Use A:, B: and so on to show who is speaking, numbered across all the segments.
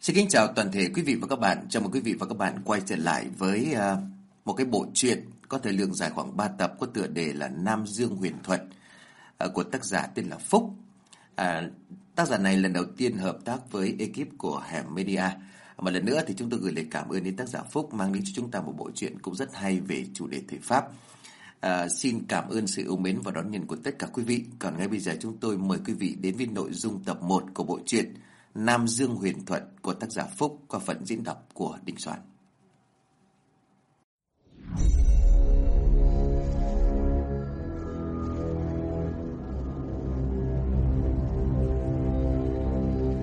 A: Xin kính chào toàn thể quý vị và các bạn. Chào mừng quý vị và các bạn quay trở lại với à, một cái bộ truyện có thời lượng dài khoảng 3 tập có tựa đề là Nam Dương Huyền Thuật à, của tác giả tên là Phúc. À, tác giả này lần đầu tiên hợp tác với ekip của Hẻm Media. Một lần nữa thì chúng tôi gửi lời cảm ơn đến tác giả Phúc mang đến cho chúng ta một bộ truyện cũng rất hay về chủ đề thể pháp. À, xin cảm ơn sự ưu mến và đón nhận của tất cả quý vị. Còn ngay bây giờ chúng tôi mời quý vị đến với nội dung tập 1 của bộ truyện Nam Dương Huyền Thuận của tác giả Phúc qua phần diễn đọc của Đinh Soạn.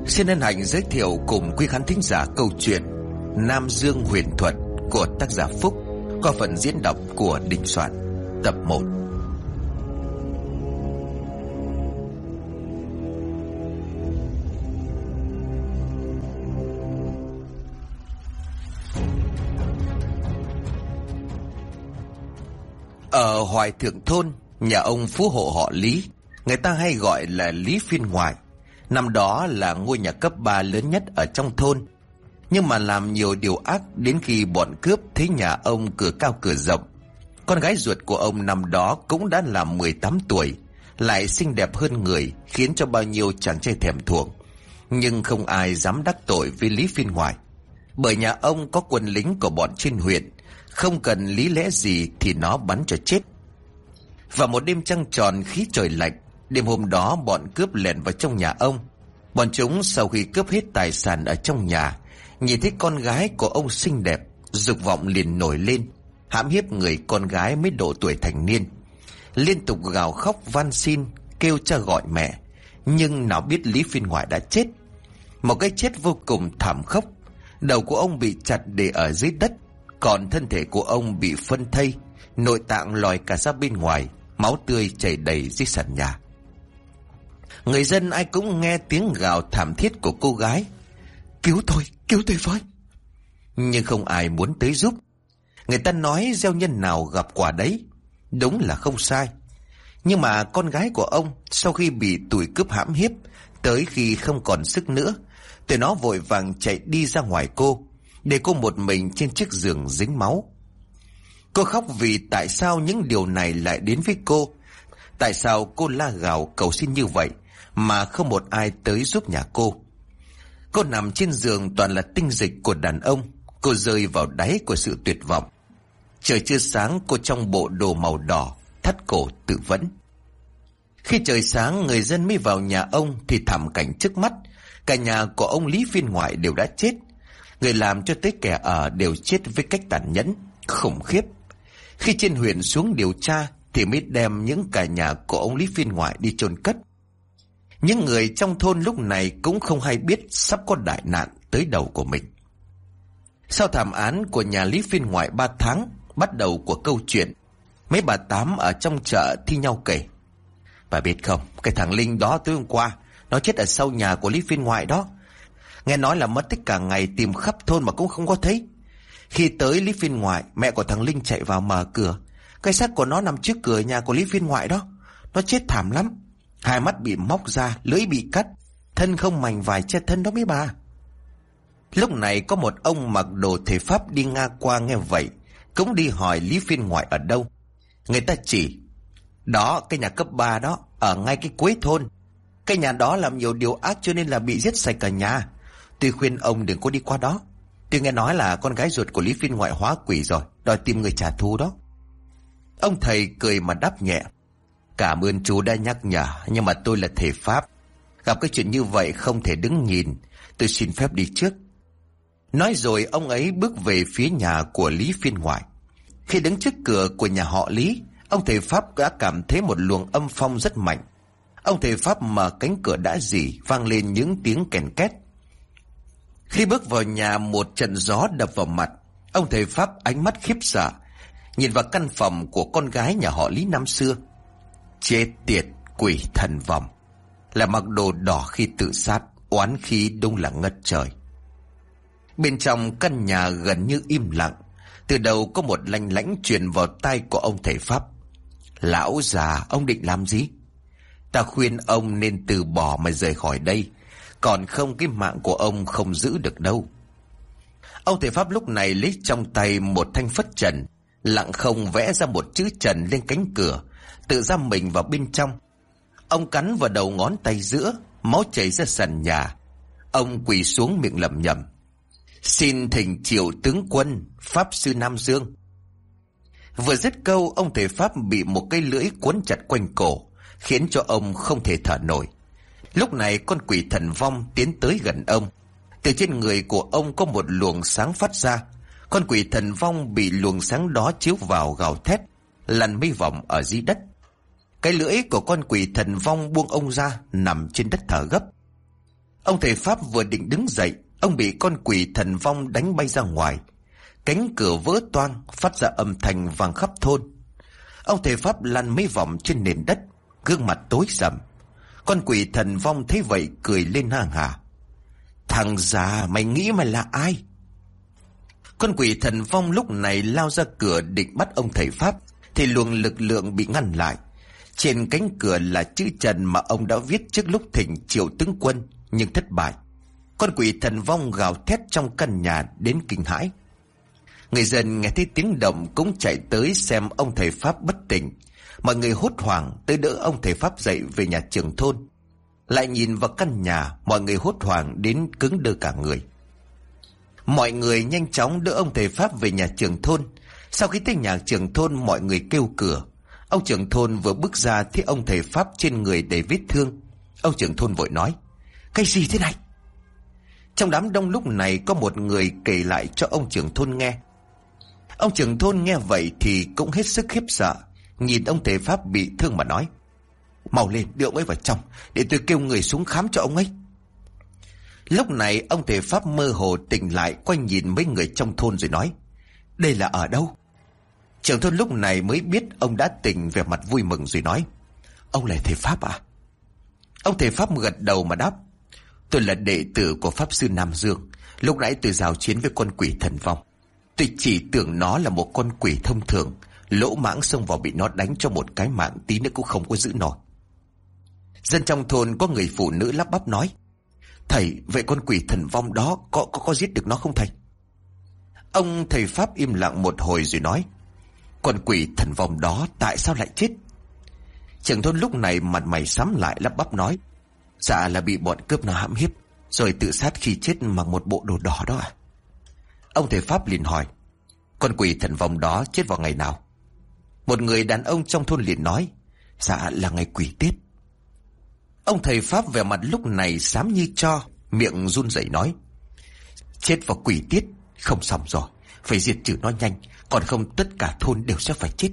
A: Xin hân hạnh giới thiệu cùng quý khán thính giả câu chuyện Nam Dương Huyền Thuận của tác giả Phúc qua phần diễn đọc của Đinh Soạn, tập 1. Hoài Thượng Thôn, nhà ông phú hộ họ Lý, người ta hay gọi là Lý Phiên Ngoại. Năm đó là ngôi nhà cấp 3 lớn nhất ở trong thôn. Nhưng mà làm nhiều điều ác đến khi bọn cướp thấy nhà ông cửa cao cửa rộng. Con gái ruột của ông năm đó cũng đã là 18 tuổi, lại xinh đẹp hơn người, khiến cho bao nhiêu chàng trai thèm thuồng. Nhưng không ai dám đắc tội với Lý Phiên Ngoại. Bởi nhà ông có quân lính của bọn trên huyện, không cần lý lẽ gì thì nó bắn cho chết. Và một đêm trăng tròn khí trời lạnh, đêm hôm đó bọn cướp lẻn vào trong nhà ông. Bọn chúng sau khi cướp hết tài sản ở trong nhà, nhìn thấy con gái của ông xinh đẹp, dục vọng liền nổi lên, hãm hiếp người con gái mới độ tuổi thành niên. Liên tục gào khóc van xin, kêu cha gọi mẹ, nhưng nào biết Lý Phiên Ngoại đã chết. Một cái chết vô cùng thảm khốc, đầu của ông bị chặt để ở dưới đất, còn thân thể của ông bị phân thây, nội tạng lòi cả ra bên ngoài, máu tươi chảy đầy dưới sàn nhà. Người dân ai cũng nghe tiếng gào thảm thiết của cô gái. Cứu tôi, cứu tôi với. Nhưng không ai muốn tới giúp. Người ta nói gieo nhân nào gặp quả đấy. Đúng là không sai. Nhưng mà con gái của ông sau khi bị tuổi cướp hãm hiếp, tới khi không còn sức nữa, tụi nó vội vàng chạy đi ra ngoài cô, để cô một mình trên chiếc giường dính máu. Cô khóc vì tại sao những điều này lại đến với cô? Tại sao cô la gào cầu xin như vậy mà không một ai tới giúp nhà cô? Cô nằm trên giường toàn là tinh dịch của đàn ông. Cô rơi vào đáy của sự tuyệt vọng. Trời chưa sáng cô trong bộ đồ màu đỏ, thắt cổ tự vẫn. Khi trời sáng người dân mới vào nhà ông thì thảm cảnh trước mắt. Cả nhà của ông Lý Phiên Ngoại đều đã chết. Người làm cho tới kẻ ở đều chết với cách tàn nhẫn, khủng khiếp. Khi trên huyện xuống điều tra thì mới đem những cả nhà của ông Lý Phiên Ngoại đi chôn cất. Những người trong thôn lúc này cũng không hay biết sắp có đại nạn tới đầu của mình. Sau thảm án của nhà Lý Phiên Ngoại 3 tháng, bắt đầu của câu chuyện, mấy bà Tám ở trong chợ thi nhau kể. Bà biết không, cái thằng Linh đó tối hôm qua, nó chết ở sau nhà của Lý Phiên Ngoại đó. Nghe nói là mất tích cả ngày tìm khắp thôn mà cũng không có thấy. Khi tới Lý Phiên Ngoại, mẹ của thằng Linh chạy vào mở cửa. Cái xác của nó nằm trước cửa nhà của Lý Phiên Ngoại đó. Nó chết thảm lắm. Hai mắt bị móc ra, lưỡi bị cắt. Thân không mảnh vài che thân đó mấy bà. Lúc này có một ông mặc đồ thể pháp đi ngang qua nghe vậy. Cũng đi hỏi Lý Phiên Ngoại ở đâu. Người ta chỉ. Đó, cái nhà cấp 3 đó, ở ngay cái cuối thôn. Cái nhà đó làm nhiều điều ác cho nên là bị giết sạch cả nhà. Tôi khuyên ông đừng có đi qua đó. Tôi nghe nói là con gái ruột của Lý Phiên ngoại hóa quỷ rồi, đòi tìm người trả thù đó. Ông thầy cười mà đáp nhẹ. Cảm ơn chú đã nhắc nhở, nhưng mà tôi là thầy Pháp. Gặp cái chuyện như vậy không thể đứng nhìn, tôi xin phép đi trước. Nói rồi ông ấy bước về phía nhà của Lý Phiên ngoại. Khi đứng trước cửa của nhà họ Lý, ông thầy Pháp đã cảm thấy một luồng âm phong rất mạnh. Ông thầy Pháp mở cánh cửa đã dỉ, vang lên những tiếng kèn két. Khi bước vào nhà một trận gió đập vào mặt, ông thầy Pháp ánh mắt khiếp sợ, nhìn vào căn phòng của con gái nhà họ Lý năm xưa. Chết tiệt, quỷ thần vòng, là mặc đồ đỏ khi tự sát, oán khí đúng là ngất trời. Bên trong căn nhà gần như im lặng, từ đầu có một lanh lãnh truyền vào tay của ông thầy Pháp. Lão già, ông định làm gì? Ta khuyên ông nên từ bỏ mà rời khỏi đây. Còn không cái mạng của ông không giữ được đâu. Ông thầy Pháp lúc này lấy trong tay một thanh phất trần, lặng không vẽ ra một chữ trần lên cánh cửa, tự ra mình vào bên trong. Ông cắn vào đầu ngón tay giữa, máu chảy ra sàn nhà. Ông quỳ xuống miệng lẩm nhẩm. Xin thỉnh triệu tướng quân, Pháp sư Nam Dương. Vừa dứt câu, ông thầy Pháp bị một cây lưỡi cuốn chặt quanh cổ, khiến cho ông không thể thở nổi. Lúc này con quỷ thần vong tiến tới gần ông. Từ trên người của ông có một luồng sáng phát ra. Con quỷ thần vong bị luồng sáng đó chiếu vào gào thét, lăn mấy vòng ở dưới đất. Cái lưỡi của con quỷ thần vong buông ông ra, nằm trên đất thở gấp. Ông thầy Pháp vừa định đứng dậy, ông bị con quỷ thần vong đánh bay ra ngoài. Cánh cửa vỡ toang, phát ra âm thanh vang khắp thôn. Ông thầy Pháp lăn mấy vòng trên nền đất, gương mặt tối sầm. Con quỷ thần vong thấy vậy cười lên hàng hà. Thằng già, mày nghĩ mày là ai? Con quỷ thần vong lúc này lao ra cửa định bắt ông thầy Pháp, thì luồng lực lượng bị ngăn lại. Trên cánh cửa là chữ trần mà ông đã viết trước lúc thỉnh triệu tướng quân, nhưng thất bại. Con quỷ thần vong gào thét trong căn nhà đến kinh hãi. Người dân nghe thấy tiếng động cũng chạy tới xem ông thầy Pháp bất tỉnh. Mọi người hốt hoảng tới đỡ ông thầy Pháp dậy về nhà trường thôn. Lại nhìn vào căn nhà, mọi người hốt hoảng đến cứng đơ cả người. Mọi người nhanh chóng đỡ ông thầy Pháp về nhà trường thôn. Sau khi tới nhà trường thôn, mọi người kêu cửa. Ông trưởng thôn vừa bước ra thấy ông thầy Pháp trên người đầy vết thương. Ông trưởng thôn vội nói, cái gì thế này? Trong đám đông lúc này có một người kể lại cho ông trưởng thôn nghe. Ông trưởng thôn nghe vậy thì cũng hết sức khiếp sợ. Nhìn ông thầy Pháp bị thương mà nói. Mau lên, đưa ông ấy vào trong, Để tôi kêu người xuống khám cho ông ấy. Lúc này, ông thầy Pháp mơ hồ tỉnh lại, Quay nhìn mấy người trong thôn rồi nói, Đây là ở đâu? Trưởng thôn lúc này mới biết ông đã tỉnh Về mặt vui mừng rồi nói, Ông là thầy Pháp à? Ông thầy Pháp gật đầu mà đáp, Tôi là đệ tử của Pháp Sư Nam Dương, Lúc nãy tôi giao chiến với con quỷ thần vong. Tôi chỉ tưởng nó là một con quỷ thông thường Lỗ mãng xông vào bị nó đánh cho một cái mạng tí nữa cũng không có giữ nổi Dân trong thôn có người phụ nữ lắp bắp nói Thầy, vậy con quỷ thần vong đó có có có giết được nó không thầy? Ông thầy Pháp im lặng một hồi rồi nói Con quỷ thần vong đó tại sao lại chết? Trưởng thôn lúc này mặt mày sắm lại lắp bắp nói Dạ là bị bọn cướp nó hãm hiếp Rồi tự sát khi chết mặc một bộ đồ đỏ đó à? Ông thầy Pháp liền hỏi Con quỷ thần vong đó chết vào ngày nào? Một người đàn ông trong thôn liền nói Dạ là ngày quỷ tiết. Ông thầy Pháp vẻ mặt lúc này xám như cho, miệng run rẩy nói. Chết vào quỷ tiết, không xong rồi, phải diệt trừ nó nhanh, còn không tất cả thôn đều sẽ phải chết.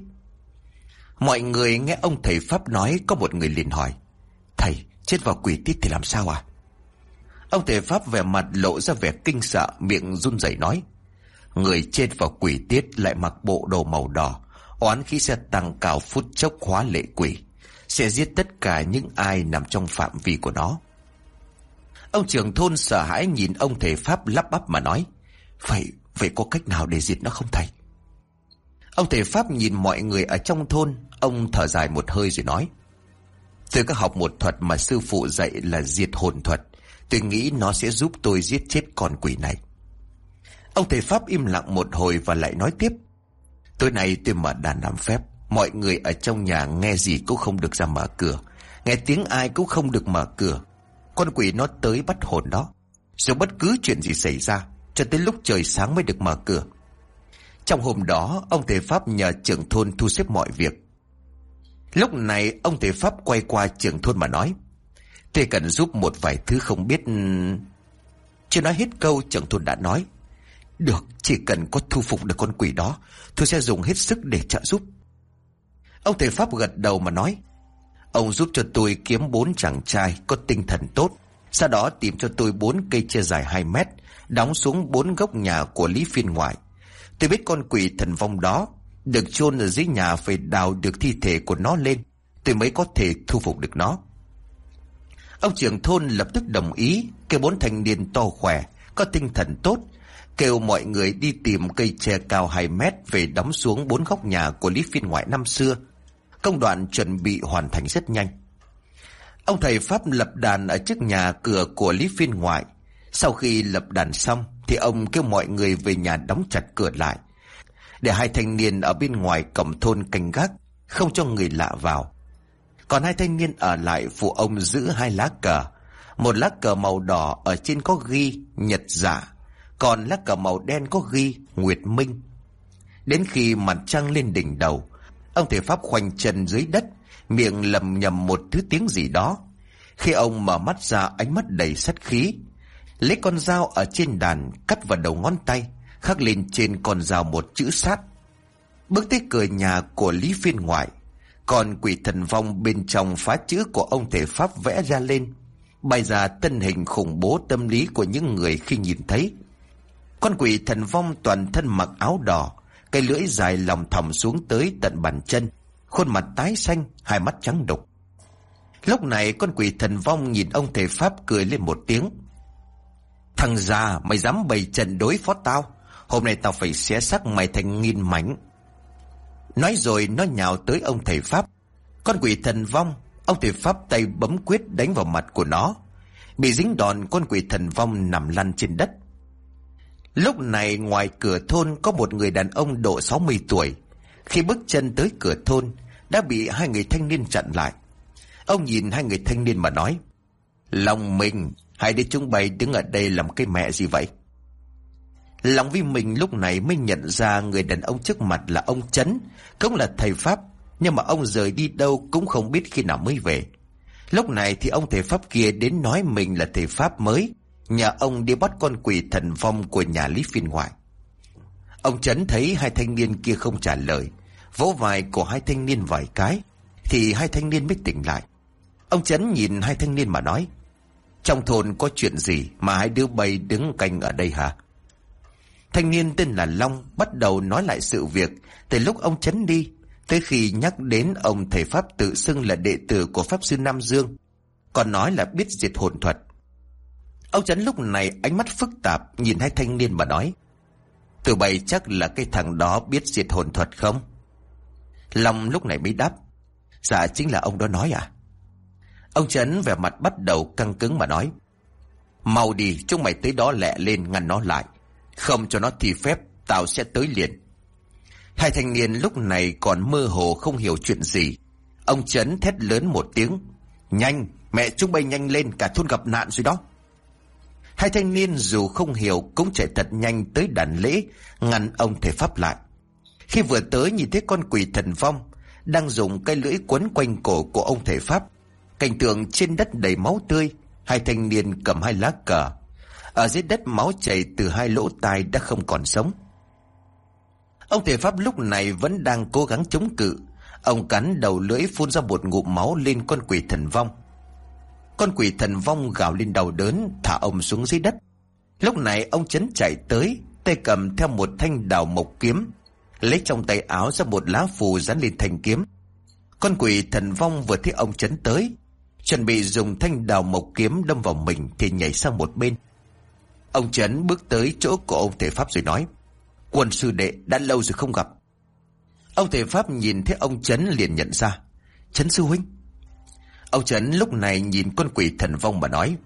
A: Mọi người nghe ông thầy Pháp nói có một người liền hỏi. Thầy, chết vào quỷ tiết thì làm sao à? Ông thầy Pháp vẻ mặt lộ ra vẻ kinh sợ, miệng run rẩy nói. Người chết vào quỷ tiết lại mặc bộ đồ màu đỏ, oán khí sẽ tăng cao phút chốc hóa lệ quỷ sẽ giết tất cả những ai nằm trong phạm vi của nó. Ông trưởng thôn sợ hãi nhìn ông thầy Pháp lắp bắp mà nói, Vậy, vậy có cách nào để diệt nó không thầy? Ông thầy Pháp nhìn mọi người ở trong thôn, ông thở dài một hơi rồi nói, Tôi có học một thuật mà sư phụ dạy là diệt hồn thuật, tôi nghĩ nó sẽ giúp tôi giết chết con quỷ này. Ông thầy Pháp im lặng một hồi và lại nói tiếp, Tối nay tôi mở đàn làm phép, Mọi người ở trong nhà nghe gì cũng không được ra mở cửa. Nghe tiếng ai cũng không được mở cửa. Con quỷ nó tới bắt hồn đó. Rồi bất cứ chuyện gì xảy ra, cho tới lúc trời sáng mới được mở cửa. Trong hôm đó, ông thầy Pháp nhờ trưởng thôn thu xếp mọi việc. Lúc này, ông thầy Pháp quay qua trưởng thôn mà nói. Tôi cần giúp một vài thứ không biết... Chưa nói hết câu, trưởng thôn đã nói. Được, chỉ cần có thu phục được con quỷ đó, tôi sẽ dùng hết sức để trợ giúp. Ông thầy Pháp gật đầu mà nói Ông giúp cho tôi kiếm bốn chàng trai có tinh thần tốt Sau đó tìm cho tôi bốn cây chia dài 2 mét Đóng xuống bốn góc nhà của Lý Phiên ngoại Tôi biết con quỷ thần vong đó Được chôn ở dưới nhà phải đào được thi thể của nó lên Tôi mới có thể thu phục được nó Ông trưởng thôn lập tức đồng ý Kêu bốn thanh niên to khỏe Có tinh thần tốt Kêu mọi người đi tìm cây tre cao 2 mét Về đóng xuống bốn góc nhà của Lý Phiên ngoại năm xưa Công đoạn chuẩn bị hoàn thành rất nhanh. Ông thầy Pháp lập đàn ở trước nhà cửa của Lý Phiên ngoại. Sau khi lập đàn xong thì ông kêu mọi người về nhà đóng chặt cửa lại. Để hai thanh niên ở bên ngoài cổng thôn canh gác, không cho người lạ vào. Còn hai thanh niên ở lại phụ ông giữ hai lá cờ. Một lá cờ màu đỏ ở trên có ghi Nhật giả, còn lá cờ màu đen có ghi Nguyệt Minh. Đến khi mặt trăng lên đỉnh đầu, ông thể Pháp khoanh chân dưới đất, miệng lầm nhầm một thứ tiếng gì đó. Khi ông mở mắt ra ánh mắt đầy sắt khí, lấy con dao ở trên đàn cắt vào đầu ngón tay, khắc lên trên con dao một chữ sát. Bước tới cửa nhà của Lý Phiên ngoại, còn quỷ thần vong bên trong phá chữ của ông thể Pháp vẽ ra lên, bày ra tân hình khủng bố tâm lý của những người khi nhìn thấy. Con quỷ thần vong toàn thân mặc áo đỏ, cây lưỡi dài lòng thòng xuống tới tận bàn chân, khuôn mặt tái xanh, hai mắt trắng đục. Lúc này con quỷ thần vong nhìn ông thầy Pháp cười lên một tiếng. Thằng già, mày dám bày trận đối phó tao, hôm nay tao phải xé xác mày thành nghìn mảnh. Nói rồi nó nhào tới ông thầy Pháp. Con quỷ thần vong, ông thầy Pháp tay bấm quyết đánh vào mặt của nó. Bị dính đòn con quỷ thần vong nằm lăn trên đất. Lúc này ngoài cửa thôn có một người đàn ông độ 60 tuổi. Khi bước chân tới cửa thôn, đã bị hai người thanh niên chặn lại. Ông nhìn hai người thanh niên mà nói, Lòng mình, hai đứa chúng bay đứng ở đây làm cái mẹ gì vậy? Lòng vi mình lúc này mới nhận ra người đàn ông trước mặt là ông Trấn, cũng là thầy Pháp, nhưng mà ông rời đi đâu cũng không biết khi nào mới về. Lúc này thì ông thầy Pháp kia đến nói mình là thầy Pháp mới, nhà ông đi bắt con quỷ thần vong của nhà Lý Phiên ngoại. Ông Trấn thấy hai thanh niên kia không trả lời, vỗ vai của hai thanh niên vài cái, thì hai thanh niên mới tỉnh lại. Ông Trấn nhìn hai thanh niên mà nói, trong thôn có chuyện gì mà hai đứa bay đứng canh ở đây hả? Thanh niên tên là Long bắt đầu nói lại sự việc từ lúc ông Trấn đi, tới khi nhắc đến ông thầy Pháp tự xưng là đệ tử của Pháp Sư Nam Dương, còn nói là biết diệt hồn thuật. Ông Trấn lúc này ánh mắt phức tạp nhìn hai thanh niên mà nói, từ bày chắc là cái thằng đó biết diệt hồn thuật không? Long lúc này mới đáp, dạ chính là ông đó nói à? Ông Trấn vẻ mặt bắt đầu căng cứng mà nói, mau đi, chúng mày tới đó lẹ lên ngăn nó lại. Không cho nó thi phép, tao sẽ tới liền. Hai thanh niên lúc này còn mơ hồ không hiểu chuyện gì. Ông Trấn thét lớn một tiếng. Nhanh, mẹ chúng bay nhanh lên, cả thôn gặp nạn rồi đó. Hai thanh niên dù không hiểu cũng chạy thật nhanh tới đàn lễ, ngăn ông thể pháp lại. Khi vừa tới nhìn thấy con quỷ thần vong, đang dùng cây lưỡi quấn quanh cổ của ông thể pháp. Cảnh tượng trên đất đầy máu tươi, hai thanh niên cầm hai lá cờ, ở dưới đất máu chảy từ hai lỗ tai đã không còn sống. Ông thể pháp lúc này vẫn đang cố gắng chống cự. Ông cắn đầu lưỡi phun ra một ngụm máu lên con quỷ thần vong. Con quỷ thần vong gào lên đầu đớn, thả ông xuống dưới đất. Lúc này ông chấn chạy tới, tay cầm theo một thanh đào mộc kiếm, lấy trong tay áo ra một lá phù dán lên thanh kiếm. Con quỷ thần vong vừa thấy ông chấn tới, chuẩn bị dùng thanh đào mộc kiếm đâm vào mình thì nhảy sang một bên. Ông Trấn bước tới chỗ của ông Thể Pháp rồi nói Quân sư đệ đã lâu rồi không gặp Ông Thể Pháp nhìn thấy ông Trấn liền nhận ra Trấn sư huynh Ông Trấn lúc này nhìn con quỷ thần vong mà nói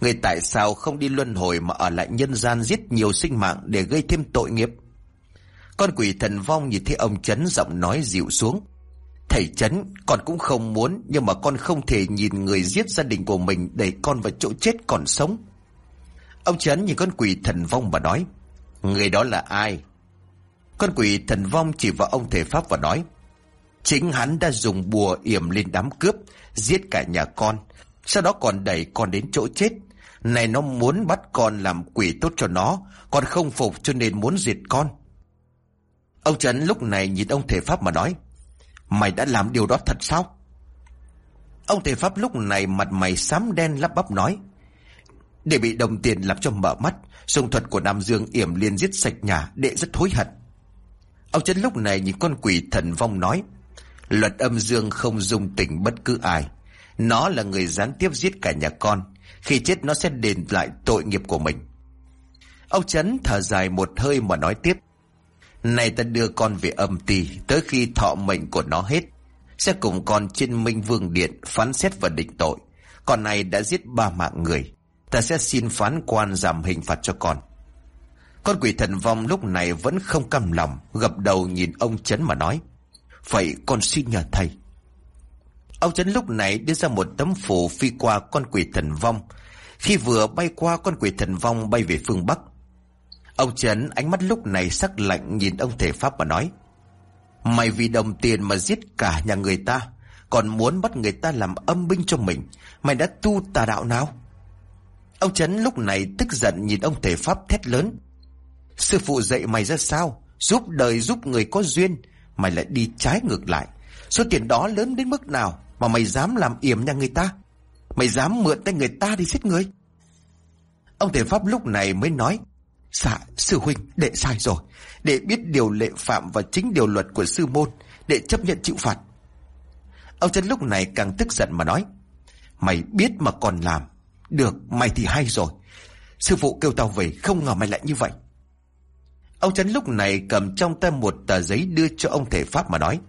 A: Người tại sao không đi luân hồi mà ở lại nhân gian giết nhiều sinh mạng để gây thêm tội nghiệp Con quỷ thần vong nhìn thấy ông Trấn giọng nói dịu xuống Thầy Trấn, con cũng không muốn Nhưng mà con không thể nhìn người giết gia đình của mình Đẩy con vào chỗ chết còn sống Ông Trấn nhìn con quỷ thần vong mà nói Người đó là ai? Con quỷ thần vong chỉ vào ông thể pháp và nói Chính hắn đã dùng bùa yểm lên đám cướp, Giết cả nhà con, Sau đó còn đẩy con đến chỗ chết. Này, nó muốn bắt con làm quỷ tốt cho nó, Con không phục cho nên muốn diệt con. Ông Trấn lúc này nhìn ông thể pháp mà nói, Mày đã làm điều đó thật sao? Ông thể pháp lúc này mặt mày xám đen lắp bắp nói, để bị đồng tiền làm cho mở mắt Dùng thuật của Nam Dương yểm liên giết sạch nhà, Đệ rất thối hận. Ông trấn lúc này nhìn con quỷ thần vong nói Luật âm dương không dung tình bất cứ ai Nó là người gián tiếp giết cả nhà con Khi chết nó sẽ đền lại tội nghiệp của mình Ông Trấn thở dài một hơi mà nói tiếp Này ta đưa con về âm ti Tới khi thọ mệnh của nó hết Sẽ cùng con trên minh vương điện Phán xét và định tội Con này đã giết ba mạng người. Ta sẽ xin phán quan giảm hình phạt cho con. Con quỷ thần vong lúc này vẫn không căm lòng, gập đầu nhìn ông Trấn mà nói. Vậy con xin nhờ thầy. Ông Trấn lúc này đưa ra một tấm phủ phi qua con quỷ thần vong. Khi vừa bay qua con quỷ thần vong bay về phương Bắc. Ông Trấn ánh mắt lúc này sắc lạnh nhìn ông thể pháp mà nói. Mày vì đồng tiền mà giết cả nhà người ta, còn muốn bắt người ta làm âm binh cho mình. Mày đã tu tà đạo nào? Ông Trấn lúc này tức giận nhìn ông thể pháp thét lớn. Sư phụ dạy mày ra sao? Giúp đời giúp người có duyên, mày lại đi trái ngược lại. Số tiền đó lớn đến mức nào mà mày dám làm yểm nhà người ta? Mày dám mượn tay người ta đi giết người? Ông thầy pháp lúc này mới nói, Dạ, sư huynh, đệ sai rồi. Đệ biết điều lệ phạm và chính điều luật của sư môn, đệ chấp nhận chịu phạt. Ông chân lúc này càng tức giận mà nói, Mày biết mà còn làm. Được, mày thì hay rồi. Sư phụ kêu tao về, không ngờ mày lại như vậy. Ông Trấn lúc này cầm trong tay một tờ giấy đưa cho ông thể pháp mà nói,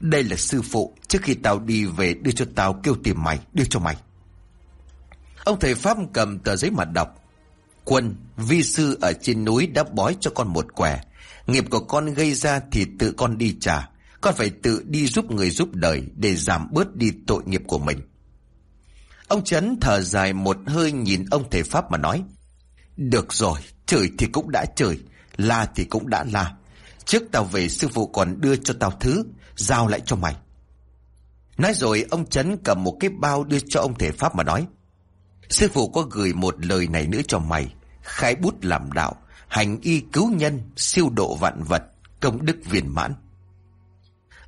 A: Đây là sư phụ, trước khi tao đi về đưa cho tao kêu tìm mày, đưa cho mày. Ông thầy Pháp cầm tờ giấy mà đọc, Quân, vi sư ở trên núi đã bói cho con một quẻ. Nghiệp của con gây ra thì tự con đi trả. Con phải tự đi giúp người giúp đời để giảm bớt đi tội nghiệp của mình. Ông Trấn thở dài một hơi nhìn ông thầy Pháp mà nói. Được rồi, trời thì cũng đã trời, la thì cũng đã la. Trước tao về sư phụ còn đưa cho tao thứ, giao lại cho mày. Nói rồi ông Trấn cầm một cái bao đưa cho ông thể Pháp mà nói. Sư phụ có gửi một lời này nữa cho mày khai bút làm đạo, hành y cứu nhân, siêu độ vạn vật, công đức viên mãn.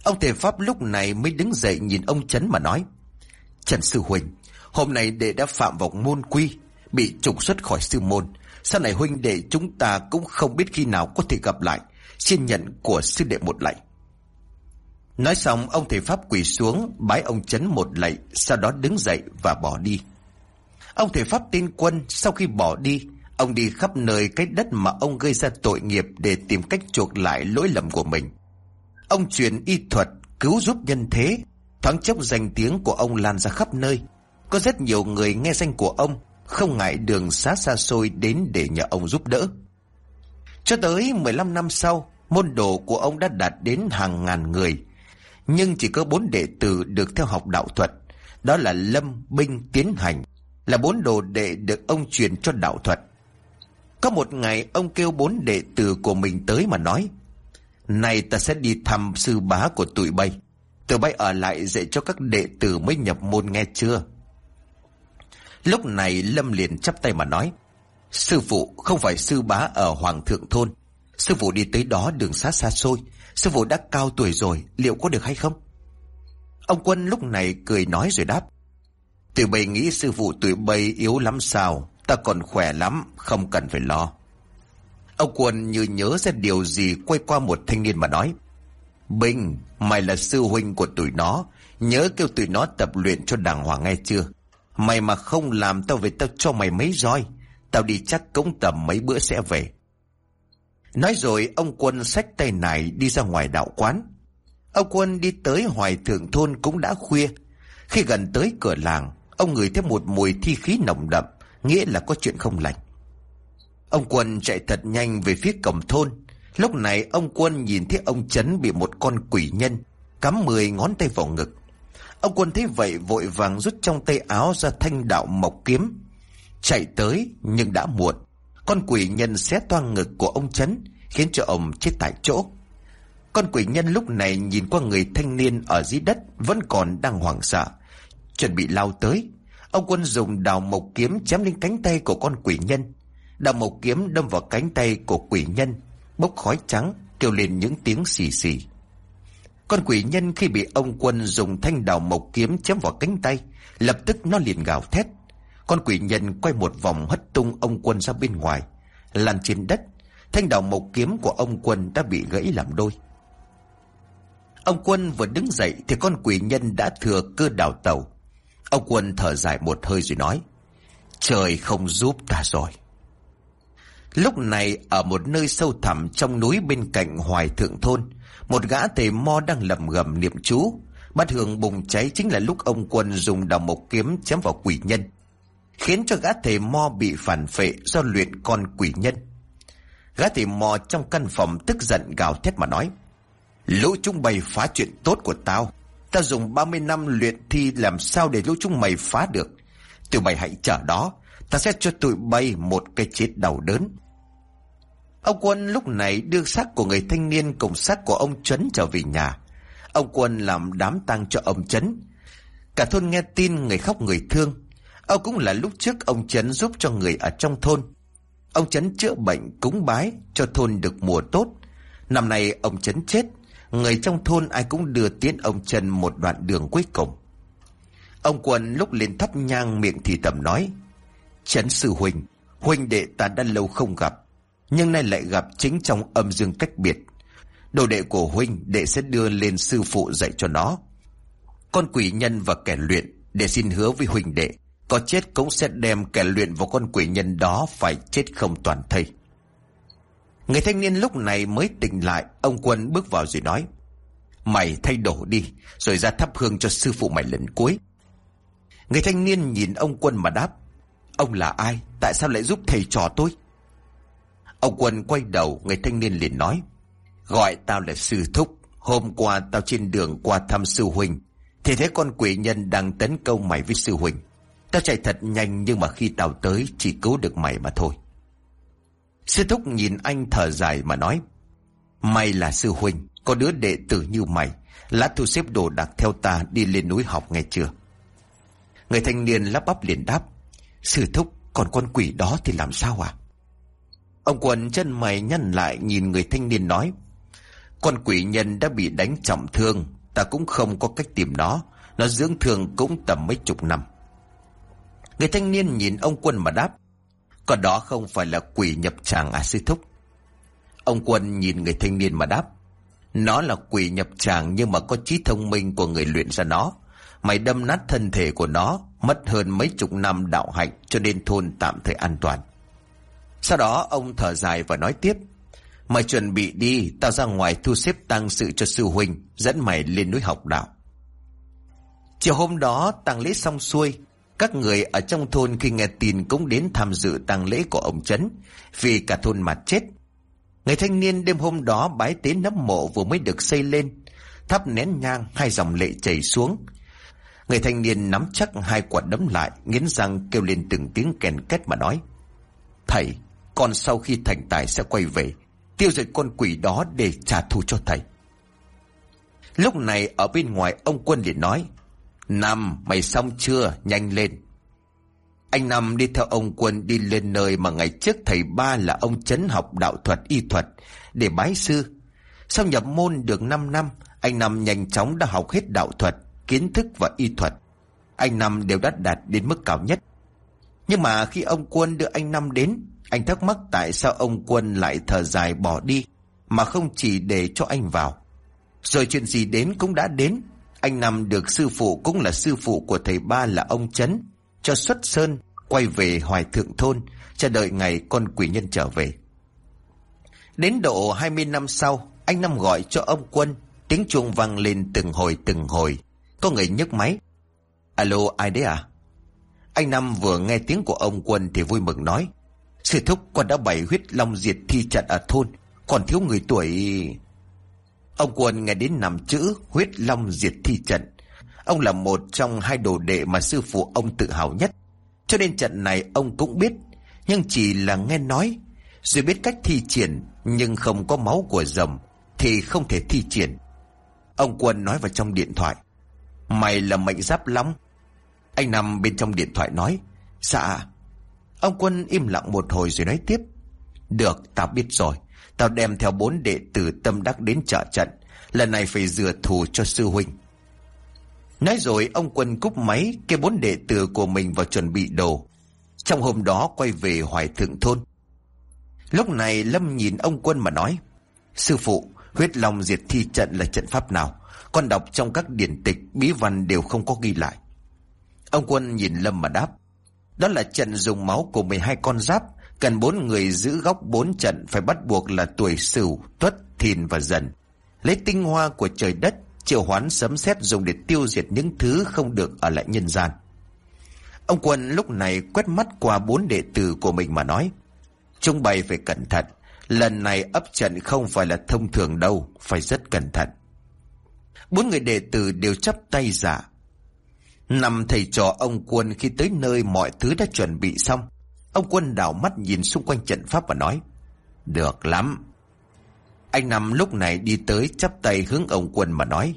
A: Ông thể Pháp lúc này mới đứng dậy nhìn ông Trấn mà nói, Trần Sư huỳnh hôm nay đệ đã phạm vào môn quy, bị trục xuất khỏi sư môn. Sau này huynh đệ chúng ta cũng không biết khi nào có thể gặp lại, xin nhận của sư đệ một lạy. Nói xong ông thầy Pháp quỳ xuống, bái ông Trấn một lạy, sau đó đứng dậy và bỏ đi. Ông thầy Pháp tin quân sau khi bỏ đi, Ông đi khắp nơi cái đất mà ông gây ra tội nghiệp để tìm cách chuộc lại lỗi lầm của mình. Ông truyền y thuật, cứu giúp nhân thế. Thoáng chốc danh tiếng của ông lan ra khắp nơi. Có rất nhiều người nghe danh của ông, không ngại đường xa xa xôi đến để nhờ ông giúp đỡ. Cho tới 15 năm sau, môn đồ của ông đã đạt đến hàng ngàn người. Nhưng chỉ có bốn đệ tử được theo học đạo thuật. Đó là Lâm, Binh, Tiến Hành. Là bốn đồ đệ được ông truyền cho đạo thuật. Có một ngày ông kêu bốn đệ tử của mình tới mà nói Này ta sẽ đi thăm sư bá của tụi bay Tụi bay ở lại dạy cho các đệ tử mới nhập môn nghe chưa Lúc này Lâm liền chắp tay mà nói Sư phụ không phải sư bá ở Hoàng Thượng Thôn Sư phụ đi tới đó đường xa xa xôi Sư phụ đã cao tuổi rồi Liệu có được hay không Ông Quân lúc này cười nói rồi đáp Tụi bầy nghĩ sư phụ tụi bầy yếu lắm sao Ta còn khỏe lắm, không cần phải lo. Ông Quân như nhớ ra điều gì quay qua một thanh niên mà nói. Bình, mày là sư huynh của tụi nó, nhớ kêu tụi nó tập luyện cho đàng hoàng nghe chưa? Mày mà không làm tao về tao cho mày mấy roi, tao đi chắc cũng tầm mấy bữa sẽ về. Nói rồi ông Quân xách tay này đi ra ngoài đạo quán. Ông Quân đi tới hoài thượng thôn cũng đã khuya. Khi gần tới cửa làng, ông ngửi thấy một mùi thi khí nồng đậm, nghĩa là có chuyện không lành. Ông Quân chạy thật nhanh về phía cổng thôn. Lúc này ông Quân nhìn thấy ông Trấn bị một con quỷ nhân cắm mười ngón tay vào ngực. Ông Quân thấy vậy vội vàng rút trong tay áo ra thanh đạo mộc kiếm. Chạy tới nhưng đã muộn. Con quỷ nhân xé toang ngực của ông Trấn khiến cho ông chết tại chỗ. Con quỷ nhân lúc này nhìn qua người thanh niên ở dưới đất vẫn còn đang hoảng sợ. Chuẩn bị lao tới Ông quân dùng đào mộc kiếm chém lên cánh tay của con quỷ nhân. Đào mộc kiếm đâm vào cánh tay của quỷ nhân, bốc khói trắng, kêu lên những tiếng xì xì. Con quỷ nhân khi bị ông quân dùng thanh đào mộc kiếm chém vào cánh tay, lập tức nó liền gào thét. Con quỷ nhân quay một vòng hất tung ông quân ra bên ngoài, lăn trên đất. Thanh đào mộc kiếm của ông quân đã bị gãy làm đôi. Ông quân vừa đứng dậy thì con quỷ nhân đã thừa cơ đào tàu. Ông quân thở dài một hơi rồi nói. Trời không giúp ta rồi. Lúc này ở một nơi sâu thẳm trong núi bên cạnh hoài thượng thôn, một gã tề mo đang lầm gầm niệm chú. Bát hương bùng cháy chính là lúc ông quân dùng đào mộc kiếm chém vào quỷ nhân. Khiến cho gã thầy mo bị phản phệ do luyện con quỷ nhân. Gã thầy mo trong căn phòng tức giận gào thét mà nói. Lũ chúng bày phá chuyện tốt của tao. Tao dùng 30 năm luyện thi làm sao để lũ chúng mày phá được. Tụi mày hãy chờ đó. Ta sẽ cho tụi bay một cái chết đau đớn. Ông quân lúc này đưa xác của người thanh niên cùng xác của ông Trấn trở về nhà. Ông quân làm đám tang cho ông Trấn. Cả thôn nghe tin người khóc người thương. Ông cũng là lúc trước ông Trấn giúp cho người ở trong thôn. Ông Trấn chữa bệnh cúng bái cho thôn được mùa tốt. Năm nay ông Trấn chết. Người trong thôn ai cũng đưa tiến ông Trần một đoạn đường cuối cùng. Ông Quân lúc lên thắp nhang miệng thì tầm nói. Trấn sư huynh, huynh đệ ta đã lâu không gặp. Nhưng nay lại gặp chính trong âm dương cách biệt. Đồ đệ của huynh đệ sẽ đưa lên sư phụ dạy cho nó. Con quỷ nhân và kẻ luyện để xin hứa với huynh đệ. Có chết cũng sẽ đem kẻ luyện vào con quỷ nhân đó phải chết không toàn thây. Người thanh niên lúc này mới tỉnh lại, ông Quân bước vào rồi nói. Mày thay đổi đi, rồi ra thắp hương cho sư phụ mày lần cuối. Người thanh niên nhìn ông Quân mà đáp. Ông là ai? Tại sao lại giúp thầy trò tôi? Ông Quân quay đầu, người thanh niên liền nói. Gọi tao là sư thúc. Hôm qua tao trên đường qua thăm sư huynh. Thì thấy con quỷ nhân đang tấn công mày với sư huynh. Tao chạy thật nhanh nhưng mà khi tao tới chỉ cứu được mày mà thôi. Sư thúc nhìn anh thở dài mà nói. Mày là sư huynh, có đứa đệ tử như mày. lá thu xếp đồ đạc theo ta đi lên núi học nghe chưa? Người thanh niên lắp bắp liền đáp. Sư thúc, còn con quỷ đó thì làm sao à? Ông quần chân mày nhăn lại nhìn người thanh niên nói. Con quỷ nhân đã bị đánh trọng thương, ta cũng không có cách tìm nó. Nó dưỡng thương cũng tầm mấy chục năm. Người thanh niên nhìn ông quân mà đáp. Còn đó không phải là quỷ nhập tràng à sư thúc. Ông quân nhìn người thanh niên mà đáp. Nó là quỷ nhập tràng nhưng mà có trí thông minh của người luyện ra nó. Mày đâm nát thân thể của nó, mất hơn mấy chục năm đạo hạnh cho nên thôn tạm thời an toàn. Sau đó ông thở dài và nói tiếp. Mày chuẩn bị đi, tao ra ngoài thu xếp tăng sự cho sư huynh, dẫn mày lên núi học đạo. Chiều hôm đó, tăng lễ xong xuôi, các người ở trong thôn khi nghe tin cũng đến tham dự tang lễ của ông Trấn, vì cả thôn mặt chết. Người thanh niên đêm hôm đó bái tế nấm mộ vừa mới được xây lên, thắp nén nhang hai dòng lệ chảy xuống. Người thanh niên nắm chắc hai quả đấm lại, nghiến răng kêu lên từng tiếng kèn két mà nói. Thầy, con sau khi thành tài sẽ quay về, tiêu diệt con quỷ đó để trả thù cho thầy. Lúc này ở bên ngoài ông quân liền nói, Năm, mày xong chưa? Nhanh lên. Anh Năm đi theo ông Quân đi lên nơi mà ngày trước thầy ba là ông chấn học đạo thuật y thuật để bái sư. Sau nhập môn được 5 năm, anh Năm nhanh chóng đã học hết đạo thuật, kiến thức và y thuật. Anh Năm đều đã đạt đến mức cao nhất. Nhưng mà khi ông Quân đưa anh Năm đến, anh thắc mắc tại sao ông Quân lại thở dài bỏ đi, mà không chỉ để cho anh vào. Rồi chuyện gì đến cũng đã đến, anh Năm được sư phụ cũng là sư phụ của thầy ba là ông Trấn, cho xuất sơn, quay về Hoài Thượng Thôn, chờ đợi ngày con quỷ nhân trở về. Đến độ 20 năm sau, anh Năm gọi cho ông Quân, tiếng chuông vang lên từng hồi từng hồi. Có người nhấc máy. Alo, ai đấy à? Anh Năm vừa nghe tiếng của ông Quân thì vui mừng nói. Sư thúc con đã bày huyết long diệt thi trận ở thôn, còn thiếu người tuổi... Ông Quân nghe đến nằm chữ huyết long diệt thi trận. Ông là một trong hai đồ đệ mà sư phụ ông tự hào nhất. Cho nên trận này ông cũng biết, nhưng chỉ là nghe nói. Rồi biết cách thi triển, nhưng không có máu của rồng, thì không thể thi triển. Ông Quân nói vào trong điện thoại. Mày là mệnh giáp long. Anh nằm bên trong điện thoại nói. Dạ. Ông Quân im lặng một hồi rồi nói tiếp. Được, tao biết rồi. Tao đem theo bốn đệ tử tâm đắc đến trợ trận. Lần này phải rửa thù cho sư huynh. Nói rồi ông quân cúp máy kêu bốn đệ tử của mình vào chuẩn bị đồ. Trong hôm đó quay về Hoài Thượng Thôn. Lúc này Lâm nhìn ông quân mà nói. Sư phụ, huyết long diệt thi trận là trận pháp nào? Con đọc trong các điển tịch bí văn đều không có ghi lại. Ông quân nhìn Lâm mà đáp. Đó là trận dùng máu của 12 con giáp Cần bốn người giữ góc bốn trận phải bắt buộc là tuổi sửu, tuất, thìn và dần. Lấy tinh hoa của trời đất triệu hoán sấm sét dùng để tiêu diệt những thứ không được ở lại nhân gian. Ông Quân lúc này quét mắt qua bốn đệ tử của mình mà nói. Chúng bày phải cẩn thận. Lần này ấp trận không phải là thông thường đâu, phải rất cẩn thận. Bốn người đệ tử đều chắp tay giả. Năm thầy trò ông Quân khi tới nơi mọi thứ đã chuẩn bị xong. Ông Quân đảo mắt nhìn xung quanh trận pháp và nói. Được lắm. Anh Năm lúc này đi tới chắp tay hướng ông Quân mà nói.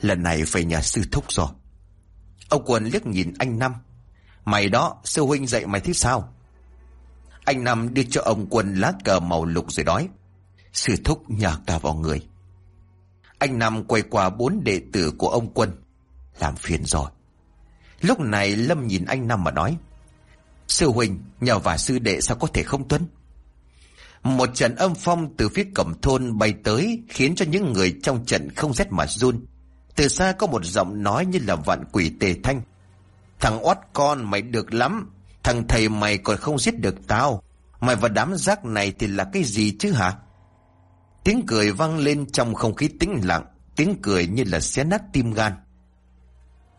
A: Lần này phải nhà sư thúc rồi. Ông Quân liếc nhìn anh Năm. Mày đó, sư huynh dạy mày thế sao? Anh Năm đưa cho ông Quân lá cờ màu lục rồi nói. Sư thúc nhờ cả vào người. Anh Năm quay qua bốn đệ tử của ông Quân. Làm phiền rồi. Lúc này Lâm nhìn anh Năm mà nói. Sư huynh, nhờ và sư đệ sao có thể không tuân? Một trận âm phong từ phía cổng thôn bay tới khiến cho những người trong trận không rét mà run. Từ xa có một giọng nói như là vạn quỷ tề thanh. Thằng oát con mày được lắm. Thằng thầy mày còn không giết được tao. Mày và đám rác này thì là cái gì chứ hả? Tiếng cười vang lên trong không khí tĩnh lặng. Tiếng cười như là xé nát tim gan.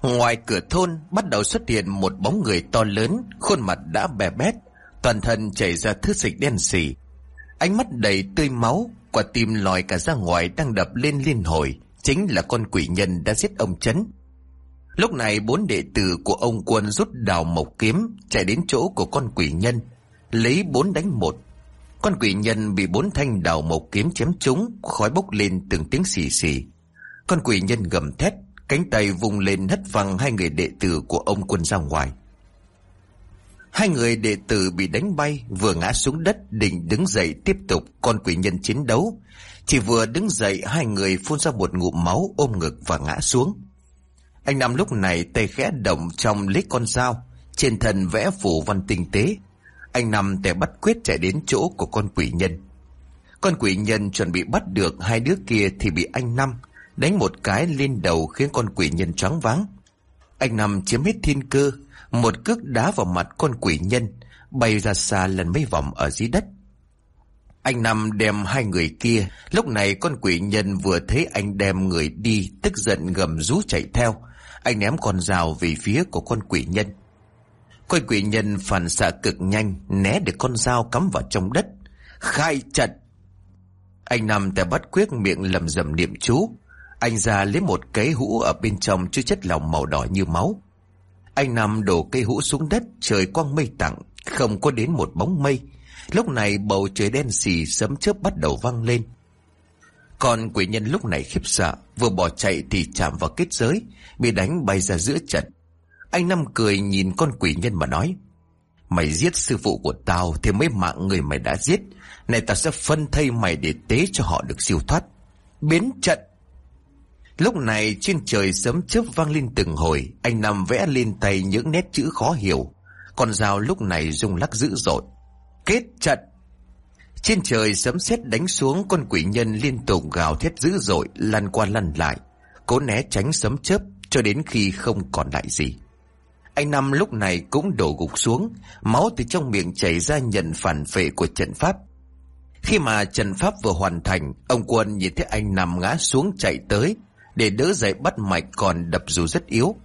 A: Ngoài cửa thôn bắt đầu xuất hiện một bóng người to lớn, khuôn mặt đã bè bét, toàn thân chảy ra thứ dịch đen xỉ. Ánh mắt đầy tươi máu, quả tim lòi cả ra ngoài đang đập lên liên hồi, chính là con quỷ nhân đã giết ông Chấn. Lúc này bốn đệ tử của ông quân rút đào mộc kiếm, chạy đến chỗ của con quỷ nhân, lấy bốn đánh một. Con quỷ nhân bị bốn thanh đào mộc kiếm chém trúng, khói bốc lên từng tiếng xì xì. Con quỷ nhân gầm thét, Cánh tay vùng lên hất văng hai người đệ tử của ông quân ra ngoài. Hai người đệ tử bị đánh bay, vừa ngã xuống đất định đứng dậy tiếp tục con quỷ nhân chiến đấu. Chỉ vừa đứng dậy hai người phun ra một ngụm máu ôm ngực và ngã xuống. Anh Năm lúc này tay khẽ động trong lấy con dao, trên thân vẽ phủ văn tinh tế. Anh Nam tay bắt quyết chạy đến chỗ của con quỷ nhân. Con quỷ nhân chuẩn bị bắt được hai đứa kia thì bị anh Năm đánh một cái lên đầu khiến con quỷ nhân choáng váng. Anh nằm chiếm hết thiên cơ, một cước đá vào mặt con quỷ nhân, bay ra xa lần mấy vòng ở dưới đất. Anh Năm đem hai người kia, lúc này con quỷ nhân vừa thấy anh đem người đi, tức giận gầm rú chạy theo. Anh ném con rào về phía của con quỷ nhân. Con quỷ nhân phản xạ cực nhanh, né được con dao cắm vào trong đất. Khai trận! Anh Năm tay bắt quyết miệng lầm rầm niệm chú. Anh ra lấy một cái hũ ở bên trong chứa chất lỏng màu đỏ như máu. Anh nằm đổ cây hũ xuống đất, trời quang mây tặng, không có đến một bóng mây. Lúc này bầu trời đen xì sấm chớp bắt đầu vang lên. Còn quỷ nhân lúc này khiếp sợ, vừa bỏ chạy thì chạm vào kết giới, bị đánh bay ra giữa trận. Anh Năm cười nhìn con quỷ nhân mà nói, Mày giết sư phụ của tao thì mấy mạng người mày đã giết, này tao sẽ phân thây mày để tế cho họ được siêu thoát. Biến trận! Lúc này trên trời sấm chớp vang lên từng hồi, anh nằm vẽ lên tay những nét chữ khó hiểu. Con dao lúc này rung lắc dữ dội. Kết trận! Trên trời sấm sét đánh xuống con quỷ nhân liên tục gào thét dữ dội lăn qua lăn lại, cố né tránh sấm chớp cho đến khi không còn lại gì. Anh Năm lúc này cũng đổ gục xuống, máu từ trong miệng chảy ra nhận phản phệ của trận pháp. Khi mà trận pháp vừa hoàn thành, ông quân nhìn thấy anh nằm ngã xuống chạy tới, để đỡ dậy bắt mạch còn đập dù rất yếu.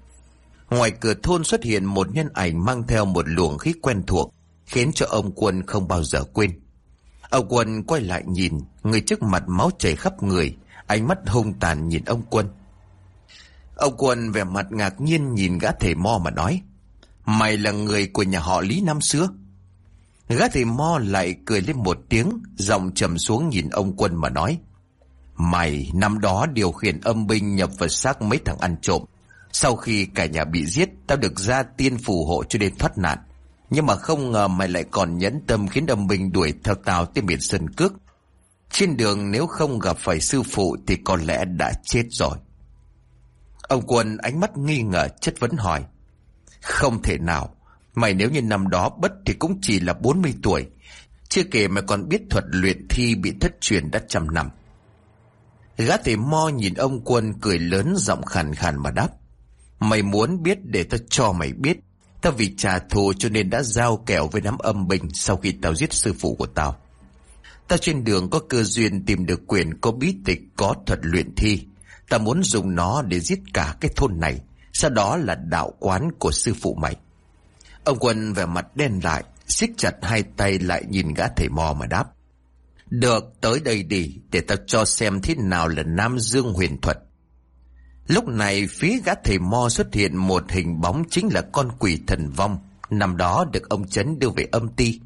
A: Ngoài cửa thôn xuất hiện một nhân ảnh mang theo một luồng khí quen thuộc, khiến cho ông quân không bao giờ quên. Ông quân quay lại nhìn, người trước mặt máu chảy khắp người, ánh mắt hung tàn nhìn ông quân. Ông quân vẻ mặt ngạc nhiên nhìn gã thể mo mà nói, Mày là người của nhà họ Lý năm xưa. Gã thầy mo lại cười lên một tiếng, giọng trầm xuống nhìn ông quân mà nói, Mày năm đó điều khiển âm binh nhập vào xác mấy thằng ăn trộm. Sau khi cả nhà bị giết, tao được ra tiên phù hộ cho đến thoát nạn. Nhưng mà không ngờ mày lại còn nhẫn tâm khiến âm binh đuổi theo tao tới miền Sơn Cước. Trên đường nếu không gặp phải sư phụ thì có lẽ đã chết rồi. Ông Quân ánh mắt nghi ngờ chất vấn hỏi. Không thể nào, mày nếu như năm đó bất thì cũng chỉ là 40 tuổi. Chưa kể mày còn biết thuật luyện thi bị thất truyền đã trăm năm. Gã thầy mo nhìn ông quân cười lớn giọng khàn khàn mà đáp. Mày muốn biết để tao cho mày biết. Tao vì trả thù cho nên đã giao kẹo với đám âm binh sau khi tao giết sư phụ của tao. Tao trên đường có cơ duyên tìm được quyền có bí tịch có thuật luyện thi. Ta muốn dùng nó để giết cả cái thôn này. Sau đó là đạo quán của sư phụ mày. Ông quân vẻ mặt đen lại, siết chặt hai tay lại nhìn gã thầy mò mà đáp. Được, tới đây đi, để ta cho xem thế nào là Nam Dương huyền thuật. Lúc này phía gã thầy mo xuất hiện một hình bóng chính là con quỷ thần vong. Năm đó được ông Trấn đưa về âm ti.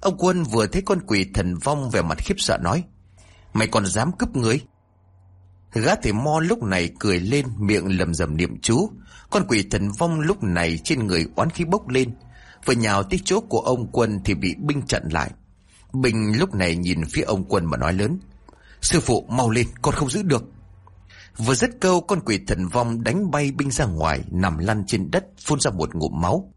A: Ông quân vừa thấy con quỷ thần vong về mặt khiếp sợ nói. Mày còn dám cướp người? Gã thầy mo lúc này cười lên miệng lầm rầm niệm chú. Con quỷ thần vong lúc này trên người oán khí bốc lên. Vừa nhào tới chỗ của ông quân thì bị binh chặn lại. Bình lúc này nhìn phía ông quân mà nói lớn. Sư phụ, mau lên, con không giữ được. Vừa dứt câu, con quỷ thần vong đánh bay binh ra ngoài, nằm lăn trên đất, phun ra một ngụm máu.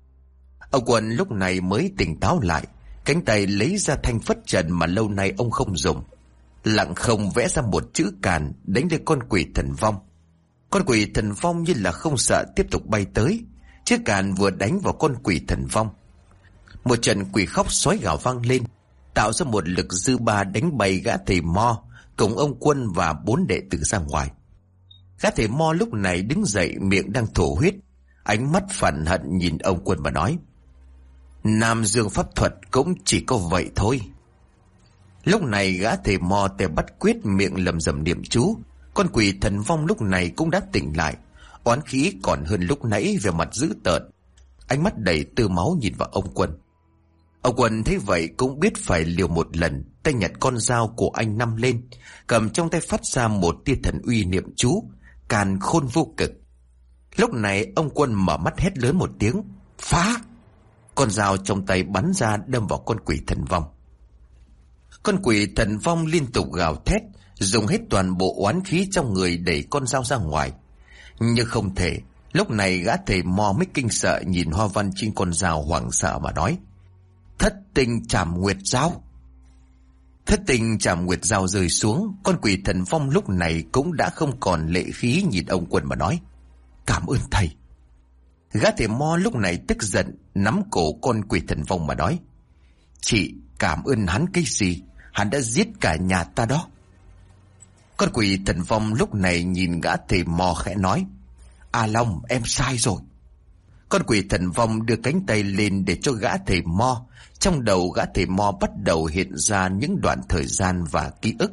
A: Ông quân lúc này mới tỉnh táo lại. Cánh tay lấy ra thanh phất trần mà lâu nay ông không dùng. Lặng không vẽ ra một chữ càn, đánh lên con quỷ thần vong. Con quỷ thần vong như là không sợ tiếp tục bay tới. chiếc càn vừa đánh vào con quỷ thần vong. Một trận quỷ khóc sói gào vang lên tạo ra một lực dư ba đánh bay gã thầy mo cùng ông quân và bốn đệ tử ra ngoài. Gã thầy mo lúc này đứng dậy miệng đang thổ huyết, ánh mắt phản hận nhìn ông quân và nói. Nam Dương pháp thuật cũng chỉ có vậy thôi. Lúc này gã thầy mo tè bắt quyết miệng lầm rầm niệm chú, con quỷ thần vong lúc này cũng đã tỉnh lại, oán khí còn hơn lúc nãy về mặt dữ tợn. Ánh mắt đầy tư máu nhìn vào ông quân. Ông Quân thấy vậy cũng biết phải liều một lần, tay nhặt con dao của anh năm lên, cầm trong tay phát ra một tia thần uy niệm chú, càn khôn vô cực. Lúc này ông Quân mở mắt hét lớn một tiếng, phá! Con dao trong tay bắn ra đâm vào con quỷ thần vong. Con quỷ thần vong liên tục gào thét, dùng hết toàn bộ oán khí trong người đẩy con dao ra ngoài. Nhưng không thể, lúc này gã thầy mò mới kinh sợ nhìn hoa văn trên con dao hoảng sợ mà nói. Thất tình chảm nguyệt giáo. Thất tình chảm nguyệt dao rơi xuống, Con quỷ thần phong lúc này cũng đã không còn lệ khí nhìn ông quân mà nói, Cảm ơn thầy. Gã thể mo lúc này tức giận, Nắm cổ con quỷ thần phong mà nói, Chị cảm ơn hắn cái gì? Hắn đã giết cả nhà ta đó. Con quỷ thần phong lúc này nhìn gã thể mò khẽ nói, A Long, em sai rồi. Con quỷ thần vong đưa cánh tay lên để cho gã thầy mo trong đầu gã thầy mo bắt đầu hiện ra những đoạn thời gian và ký ức.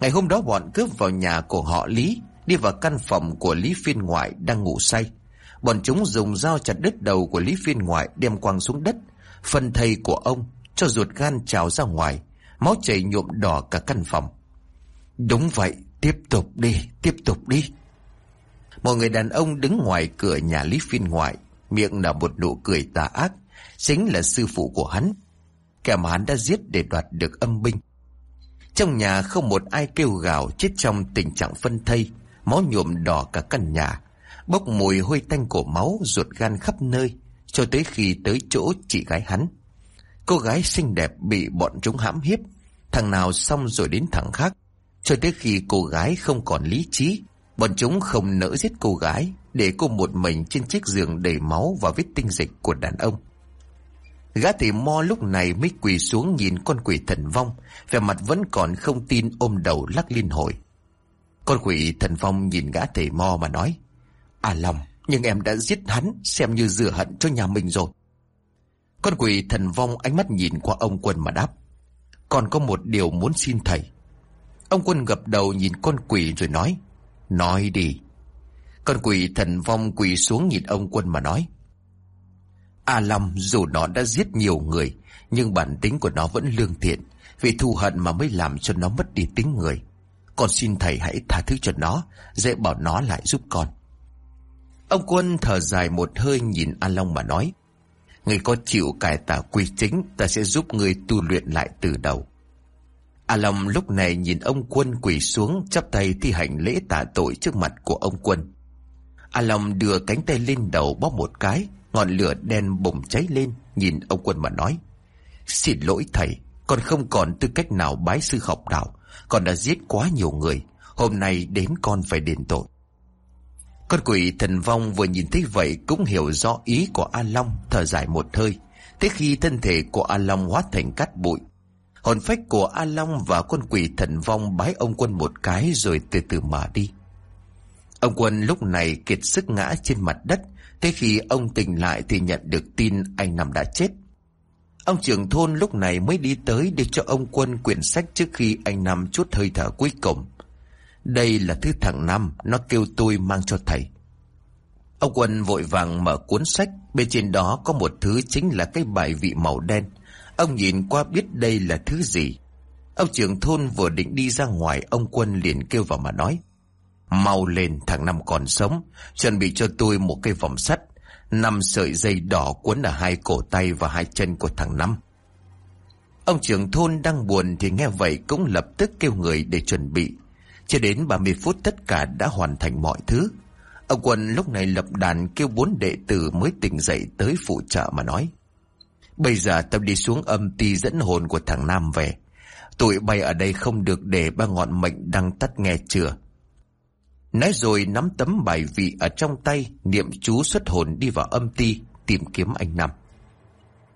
A: Ngày hôm đó bọn cướp vào nhà của họ Lý, đi vào căn phòng của Lý Phiên Ngoại đang ngủ say. Bọn chúng dùng dao chặt đứt đầu của Lý Phiên Ngoại đem quăng xuống đất. Phần thầy của ông cho ruột gan trào ra ngoài, máu chảy nhuộm đỏ cả căn phòng. Đúng vậy, tiếp tục đi, tiếp tục đi. Một người đàn ông đứng ngoài cửa nhà Lý Phiên Ngoại, miệng là một nụ cười tà ác, chính là sư phụ của hắn. Kẻ mà hắn đã giết để đoạt được âm binh. Trong nhà không một ai kêu gào chết trong tình trạng phân thây, máu nhuộm đỏ cả căn nhà, bốc mùi hôi tanh của máu ruột gan khắp nơi, cho tới khi tới chỗ chị gái hắn. Cô gái xinh đẹp bị bọn chúng hãm hiếp, thằng nào xong rồi đến thằng khác, cho tới khi cô gái không còn lý trí, bọn chúng không nỡ giết cô gái, để cô một mình trên chiếc giường đầy máu và vết tinh dịch của đàn ông. Gã thì mo lúc này mới quỳ xuống nhìn con quỷ thần vong, vẻ mặt vẫn còn không tin ôm đầu lắc liên hồi. Con quỷ thần vong nhìn gã thầy mo mà nói, À lòng, nhưng em đã giết hắn, xem như rửa hận cho nhà mình rồi. Con quỷ thần vong ánh mắt nhìn qua ông quân mà đáp, Còn có một điều muốn xin thầy. Ông quân gập đầu nhìn con quỷ rồi nói, Nói đi. Con quỷ thần vong quỳ xuống nhìn ông quân mà nói, A Long dù nó đã giết nhiều người, nhưng bản tính của nó vẫn lương thiện, vì thù hận mà mới làm cho nó mất đi tính người. Con xin thầy hãy tha thứ cho nó, dễ bảo nó lại giúp con. Ông quân thở dài một hơi nhìn A Long mà nói, Người có chịu cải tà quy chính, ta sẽ giúp người tu luyện lại từ đầu. A Long lúc này nhìn ông quân quỳ xuống, chắp tay thi hành lễ tạ tội trước mặt của ông quân. A Long đưa cánh tay lên đầu bóp một cái, Ngọn lửa đen bùng cháy lên Nhìn ông quân mà nói Xin lỗi thầy Con không còn tư cách nào bái sư học đạo Con đã giết quá nhiều người Hôm nay đến con phải đền tội Con quỷ thần vong vừa nhìn thấy vậy Cũng hiểu rõ ý của A Long Thở dài một hơi Thế khi thân thể của A Long hóa thành cát bụi Hồn phách của A Long và con quỷ thần vong bái ông quân một cái rồi từ từ mở đi. Ông Quân lúc này kiệt sức ngã trên mặt đất. Thế khi ông tỉnh lại thì nhận được tin anh nằm đã chết. Ông trưởng thôn lúc này mới đi tới để cho ông Quân quyển sách trước khi anh nằm chút hơi thở cuối cùng. Đây là thứ thằng Năm, nó kêu tôi mang cho thầy. Ông Quân vội vàng mở cuốn sách, bên trên đó có một thứ chính là cái bài vị màu đen. Ông nhìn qua biết đây là thứ gì. Ông trưởng thôn vừa định đi ra ngoài, ông Quân liền kêu vào mà nói. Mau lên, thằng Năm còn sống, chuẩn bị cho tôi một cây vòng sắt, năm sợi dây đỏ quấn ở hai cổ tay và hai chân của thằng Năm. Ông trưởng thôn đang buồn thì nghe vậy cũng lập tức kêu người để chuẩn bị. Chưa đến 30 phút tất cả đã hoàn thành mọi thứ. Ông Quân lúc này lập đàn kêu bốn đệ tử mới tỉnh dậy tới phụ trợ mà nói. Bây giờ tao đi xuống âm ti dẫn hồn của thằng Nam về. Tụi bay ở đây không được để ba ngọn mệnh đăng tắt nghe chưa. Nói rồi nắm tấm bài vị ở trong tay, niệm chú xuất hồn đi vào âm ti, tìm kiếm anh Năm.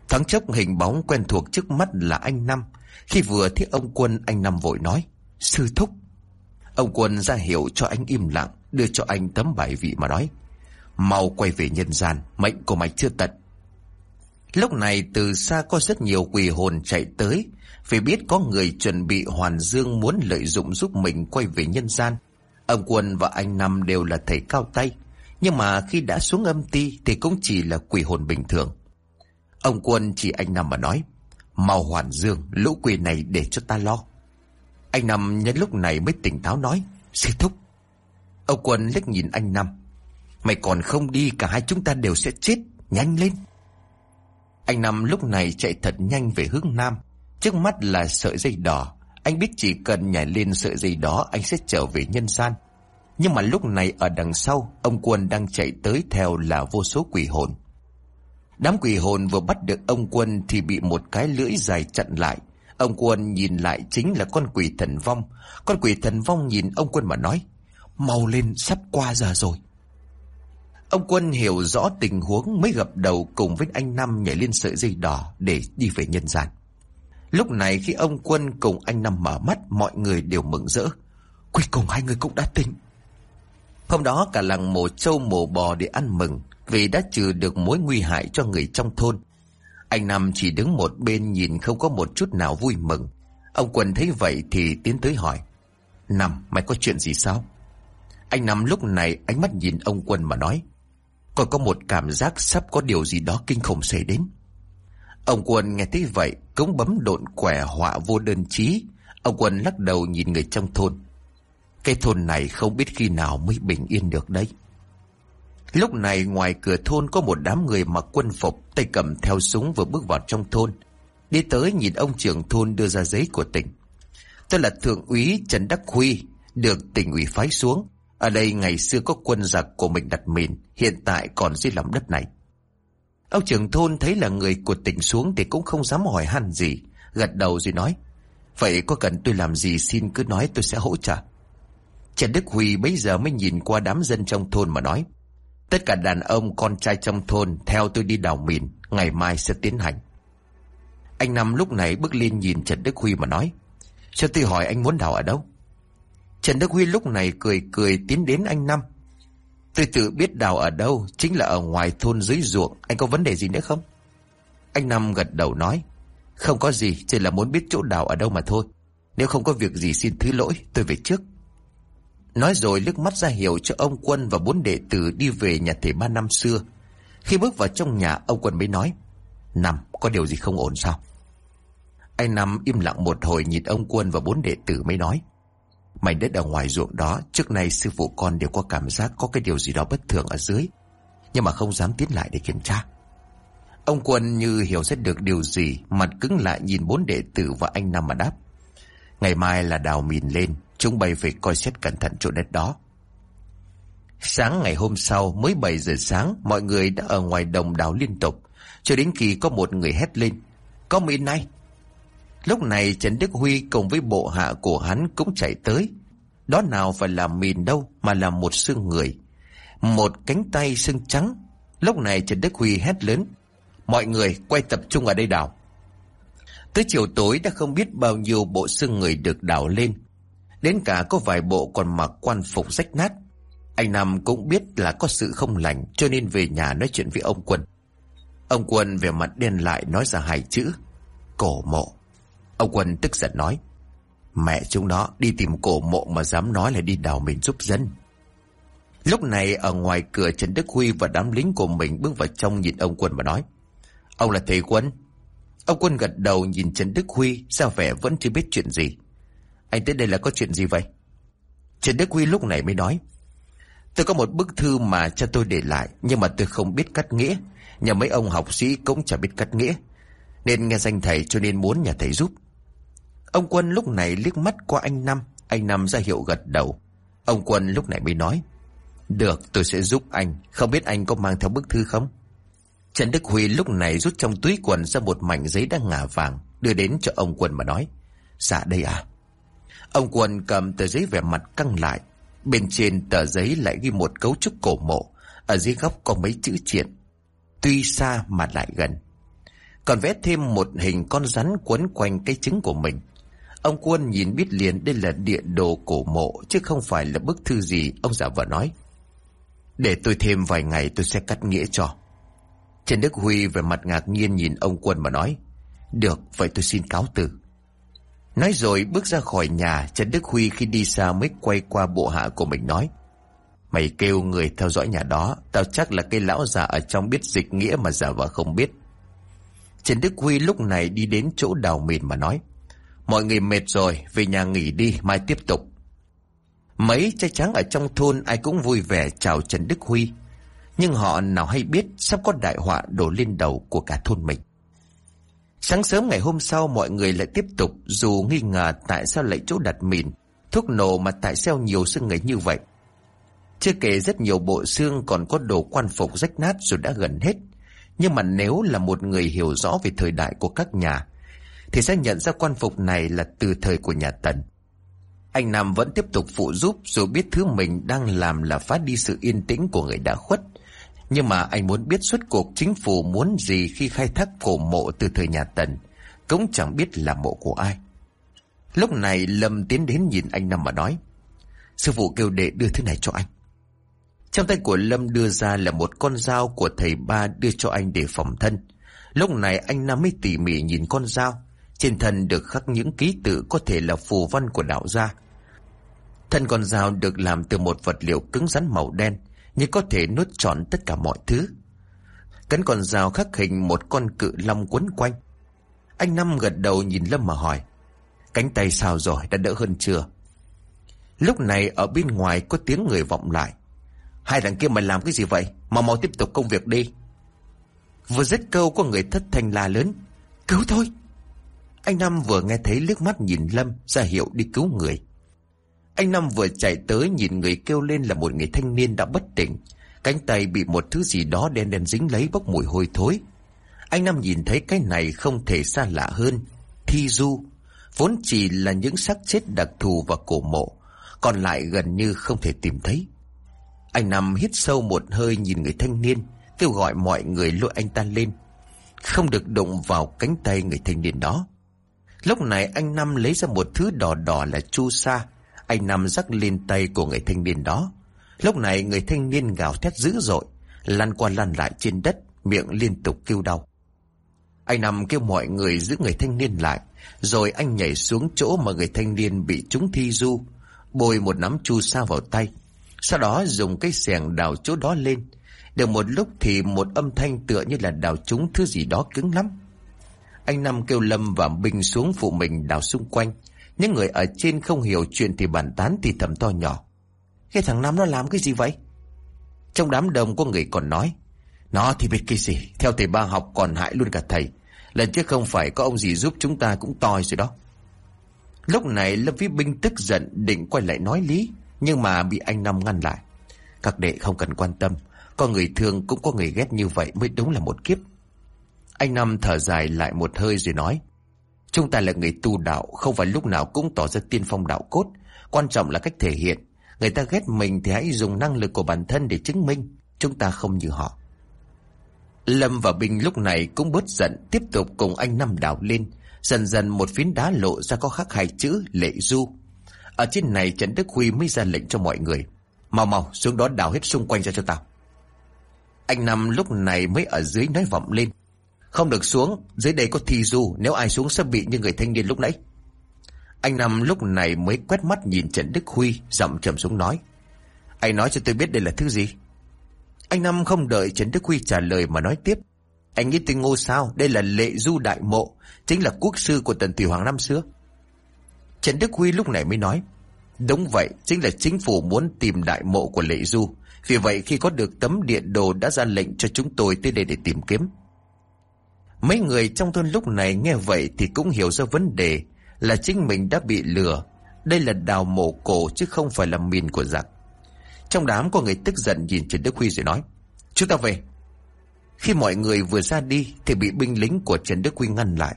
A: Thắng chốc hình bóng quen thuộc trước mắt là anh Năm. Khi vừa thấy ông Quân, anh Năm vội nói, Sư Thúc. Ông Quân ra hiệu cho anh im lặng, đưa cho anh tấm bài vị mà nói, Mau quay về nhân gian, mệnh của mày chưa tận. Lúc này từ xa có rất nhiều quỷ hồn chạy tới, vì biết có người chuẩn bị hoàn dương muốn lợi dụng giúp mình quay về nhân gian. Ông Quân và anh Năm đều là thầy cao tay, nhưng mà khi đã xuống âm ti thì cũng chỉ là quỷ hồn bình thường. Ông Quân chỉ anh Năm mà nói, mau hoàn dương, lũ quỷ này để cho ta lo. Anh Năm nhân lúc này mới tỉnh táo nói, sư thúc. Ông Quân liếc nhìn anh Năm, mày còn không đi cả hai chúng ta đều sẽ chết, nhanh lên. Anh Năm lúc này chạy thật nhanh về hướng Nam, trước mắt là sợi dây đỏ, anh biết chỉ cần nhảy lên sợi dây đó anh sẽ trở về nhân gian. Nhưng mà lúc này ở đằng sau, ông Quân đang chạy tới theo là vô số quỷ hồn. Đám quỷ hồn vừa bắt được ông Quân thì bị một cái lưỡi dài chặn lại. Ông Quân nhìn lại chính là con quỷ thần vong. Con quỷ thần vong nhìn ông Quân mà nói, mau lên sắp qua giờ rồi. Ông Quân hiểu rõ tình huống mới gặp đầu cùng với anh Năm nhảy lên sợi dây đỏ để đi về nhân gian. Lúc này khi ông Quân cùng anh Năm mở mắt, mọi người đều mừng rỡ. Cuối cùng hai người cũng đã tỉnh. Hôm đó cả làng mổ trâu mổ bò để ăn mừng, vì đã trừ được mối nguy hại cho người trong thôn. Anh Năm chỉ đứng một bên nhìn không có một chút nào vui mừng. Ông Quân thấy vậy thì tiến tới hỏi. Năm, mày có chuyện gì sao? Anh Năm lúc này ánh mắt nhìn ông Quân mà nói. Còn có một cảm giác sắp có điều gì đó kinh khủng xảy đến. Ông Quân nghe thấy vậy cũng bấm độn quẻ họa vô đơn chí. Ông Quân lắc đầu nhìn người trong thôn. Cái thôn này không biết khi nào mới bình yên được đấy. Lúc này ngoài cửa thôn có một đám người mặc quân phục, tay cầm theo súng vừa bước vào trong thôn. Đi tới nhìn ông trưởng thôn đưa ra giấy của tỉnh. Tôi là Thượng úy Trần Đắc Huy, được tỉnh ủy phái xuống. Ở đây ngày xưa có quân giặc của mình đặt mìn, hiện tại còn dưới lòng đất này. Ông trưởng thôn thấy là người của tỉnh xuống thì cũng không dám hỏi han gì. Gật đầu rồi nói. Vậy có cần tôi làm gì xin cứ nói tôi sẽ hỗ trợ. Trần Đức Huy bây giờ mới nhìn qua đám dân trong thôn mà nói. Tất cả đàn ông con trai trong thôn theo tôi đi đào mìn, ngày mai sẽ tiến hành. Anh Năm lúc này bước lên nhìn Trần Đức Huy mà nói. Cho tôi hỏi anh muốn đào ở đâu? Trần Đức Huy lúc này cười cười tiến đến anh Năm. Tôi tự biết đào ở đâu, chính là ở ngoài thôn dưới ruộng, anh có vấn đề gì nữa không? Anh Năm gật đầu nói, không có gì, chỉ là muốn biết chỗ đào ở đâu mà thôi. Nếu không có việc gì xin thứ lỗi, tôi về trước. Nói rồi liếc mắt ra hiệu cho ông Quân và bốn đệ tử đi về nhà thể ba năm xưa. Khi bước vào trong nhà, ông Quân mới nói, Năm, có điều gì không ổn sao? Anh Năm im lặng một hồi nhìn ông Quân và bốn đệ tử mới nói, Mảnh đất ở ngoài ruộng đó, Trước nay sư phụ con đều có cảm giác Có cái điều gì đó bất thường ở dưới, Nhưng mà không dám tiến lại để kiểm tra. Ông Quân như hiểu rất được điều gì, Mặt cứng lại nhìn bốn đệ tử và anh Năm mà đáp. Ngày mai là đào mìn lên, Chúng bay phải coi xét cẩn thận chỗ đất đó. Sáng ngày hôm sau, Mới 7 giờ sáng, Mọi người đã ở ngoài đồng đào liên tục. Cho đến khi có một người hét lên, Có mìn này! Lúc này Trần Đức Huy cùng với bộ hạ của hắn cũng chạy tới. Đó nào phải là mìn đâu, mà là một xương người. Một cánh tay xương trắng. Lúc này Trần Đức Huy hét lớn. Mọi người, quay tập trung ở đây đào. Tới chiều tối đã không biết bao nhiêu bộ xương người được đào lên. Đến cả có vài bộ còn mặc quan phục rách nát. Anh Nam cũng biết là có sự không lành, cho nên về nhà nói chuyện với ông Quân. Ông Quân về mặt đen lại nói ra hai chữ. Cổ mộ. Ông Quân tức giận nói. Mẹ chúng nó đi tìm cổ mộ mà dám nói là đi đào mình giúp dân. Lúc này ở ngoài cửa, Trần Đức Huy và đám lính của mình bước vào trong nhìn ông Quân và nói. Ông là thầy Quân. Ông Quân gật đầu nhìn Trần Đức Huy, ra vẻ vẫn chưa biết chuyện gì. Anh tới đây là có chuyện gì vậy? Trần Đức Huy lúc này mới nói. Tôi có một bức thư mà cha tôi để lại, nhưng mà tôi không biết cắt nghĩa. Nhà mấy ông học sĩ cũng chả biết cắt nghĩa. Nên nghe danh thầy cho nên muốn nhà thầy giúp. Ông Quân lúc này liếc mắt qua anh Năm. Anh Năm ra hiệu gật đầu. Ông Quân lúc này mới nói. Được, tôi sẽ giúp anh Không biết anh có mang theo bức thư không Trần Đức Huy lúc này rút trong túi quần ra một mảnh giấy đang ngả vàng, Đưa đến cho ông Quân mà nói Dạ đây à Ông Quân cầm tờ giấy vẻ mặt căng lại Bên trên tờ giấy lại ghi một cấu trúc cổ mộ Ở dưới góc có mấy chữ triện, Tuy xa mà lại gần Còn vẽ thêm một hình con rắn quấn quanh cái trứng của mình Ông Quân nhìn biết liền đây là địa đồ cổ mộ Chứ không phải là bức thư gì Ông giả vợ nói để tôi thêm vài ngày tôi sẽ cắt nghĩa cho. Trần Đức Huy về mặt ngạc nhiên nhìn ông Quân mà nói. Được, vậy tôi xin cáo từ. Nói rồi bước ra khỏi nhà, Trần Đức Huy khi đi xa mới quay qua bộ hạ của mình nói. Mày kêu người theo dõi nhà đó, tao chắc là cái lão già ở trong biết dịch nghĩa mà giả vờ không biết. Trần Đức Huy lúc này đi đến chỗ đào mìn mà nói. Mọi người mệt rồi, về nhà nghỉ đi, mai tiếp tục. Mấy trai trắng ở trong thôn ai cũng vui vẻ chào Trần Đức Huy. Nhưng họ nào hay biết sắp có đại họa đổ lên đầu của cả thôn mình. Sáng sớm ngày hôm sau mọi người lại tiếp tục dù nghi ngờ tại sao lại chỗ đặt mìn, thuốc nổ mà tại sao nhiều xương người như vậy. Chưa kể rất nhiều bộ xương còn có đồ quan phục rách nát rồi đã gần hết. Nhưng mà nếu là một người hiểu rõ về thời đại của các nhà, thì sẽ nhận ra quan phục này là từ thời của nhà Tần. Anh Nam vẫn tiếp tục phụ giúp dù biết thứ mình đang làm là phá đi sự yên tĩnh của người đã khuất. Nhưng mà anh muốn biết suốt cuộc chính phủ muốn gì khi khai thác cổ mộ từ thời nhà Tần. Cũng chẳng biết là mộ của ai. Lúc này Lâm tiến đến nhìn anh nam mà nói. Sư phụ kêu đệ đưa thứ này cho anh. Trong tay của Lâm đưa ra là một con dao của thầy ba đưa cho anh để phòng thân. Lúc này anh nam mới tỉ mỉ nhìn con dao. Trên thân được khắc những ký tự có thể là phù văn của đạo gia. Thân con dao được làm từ một vật liệu cứng rắn màu đen, nhưng có thể nuốt trọn tất cả mọi thứ. cánh con dao khắc hình một con cự long quấn quanh. Anh Năm gật đầu nhìn Lâm mà hỏi. Cánh tay sao rồi, đã đỡ hơn chưa? Lúc này ở bên ngoài có tiếng người vọng lại. Hai thằng kia mày làm cái gì vậy? Mau mau tiếp tục công việc đi. Vừa dứt câu có người thất thanh la lớn. Cứu thôi! Anh Năm vừa nghe thấy liếc mắt nhìn Lâm ra hiệu đi cứu người. Anh Năm vừa chạy tới nhìn người kêu lên là một người thanh niên đã bất tỉnh. Cánh tay bị một thứ gì đó đen đen dính lấy bốc mùi hôi thối. Anh Năm nhìn thấy cái này không thể xa lạ hơn. Thi du, vốn chỉ là những xác chết đặc thù và cổ mộ, còn lại gần như không thể tìm thấy. Anh Năm hít sâu một hơi nhìn người thanh niên, kêu gọi mọi người lôi anh ta lên. Không được đụng vào cánh tay người thanh niên đó. Lúc này anh Năm lấy ra một thứ đỏ đỏ là chu sa. Anh Năm rắc lên tay của người thanh niên đó. Lúc này người thanh niên gào thét dữ dội, lăn qua lăn lại trên đất, miệng liên tục kêu đau. Anh Năm kêu mọi người giữ người thanh niên lại, rồi anh nhảy xuống chỗ mà người thanh niên bị trúng thi du, bôi một nắm chu sa vào tay. Sau đó dùng cái xẻng đào chỗ đó lên. Được một lúc thì một âm thanh tựa như là đào trúng thứ gì đó cứng lắm. Anh Năm kêu Lâm và Bình xuống phụ mình đào xung quanh. Những người ở trên không hiểu chuyện thì bàn tán thì thầm to nhỏ. Cái thằng Năm nó làm cái gì vậy? Trong đám đông có người còn nói. Nó thì biết cái gì, theo thầy ba học còn hại luôn cả thầy. Lần trước không phải có ông gì giúp chúng ta cũng toi rồi đó. Lúc này Lâm Vĩ Binh tức giận định quay lại nói lý, nhưng mà bị anh Năm ngăn lại. Các đệ không cần quan tâm, có người thương cũng có người ghét như vậy mới đúng là một kiếp. Anh Năm thở dài lại một hơi rồi nói. Chúng ta là người tu đạo, không phải lúc nào cũng tỏ ra tiên phong đạo cốt. Quan trọng là cách thể hiện. Người ta ghét mình thì hãy dùng năng lực của bản thân để chứng minh. Chúng ta không như họ. Lâm và Bình lúc này cũng bớt giận, tiếp tục cùng anh Năm đào lên. Dần dần một phiến đá lộ ra có khắc hai chữ Lệ Du. Ở trên này Trần Đức Huy mới ra lệnh cho mọi người. Mau mau xuống đó đào hết xung quanh ra cho tao Anh Năm lúc này mới ở dưới nói vọng lên không được xuống Dưới đây có thi du Nếu ai xuống sẽ bị như người thanh niên lúc nãy. Anh Năm lúc này mới quét mắt nhìn Trần Đức Huy Giọng trầm xuống nói. Anh nói cho tôi biết đây là thứ gì? Anh Năm không đợi Trần Đức Huy trả lời mà nói tiếp. Anh nghĩ tôi ngô sao Đây là lệ du đại mộ Chính là quốc sư của tần Thủy Hoàng năm xưa. Trần Đức Huy lúc này mới nói. Đúng vậy, chính là chính phủ muốn tìm đại mộ của Lệ Du. Vì vậy khi có được tấm điện đồ đã ra lệnh cho chúng tôi tới đây để tìm kiếm. Mấy người trong thôn lúc này nghe vậy thì cũng hiểu ra vấn đề là chính mình đã bị lừa. Đây là đào mộ cổ chứ không phải là mìn của giặc. Trong đám có người tức giận nhìn Trần Đức Huy rồi nói Chúng ta về. Khi mọi người vừa ra đi thì bị binh lính của Trần Đức Huy ngăn lại.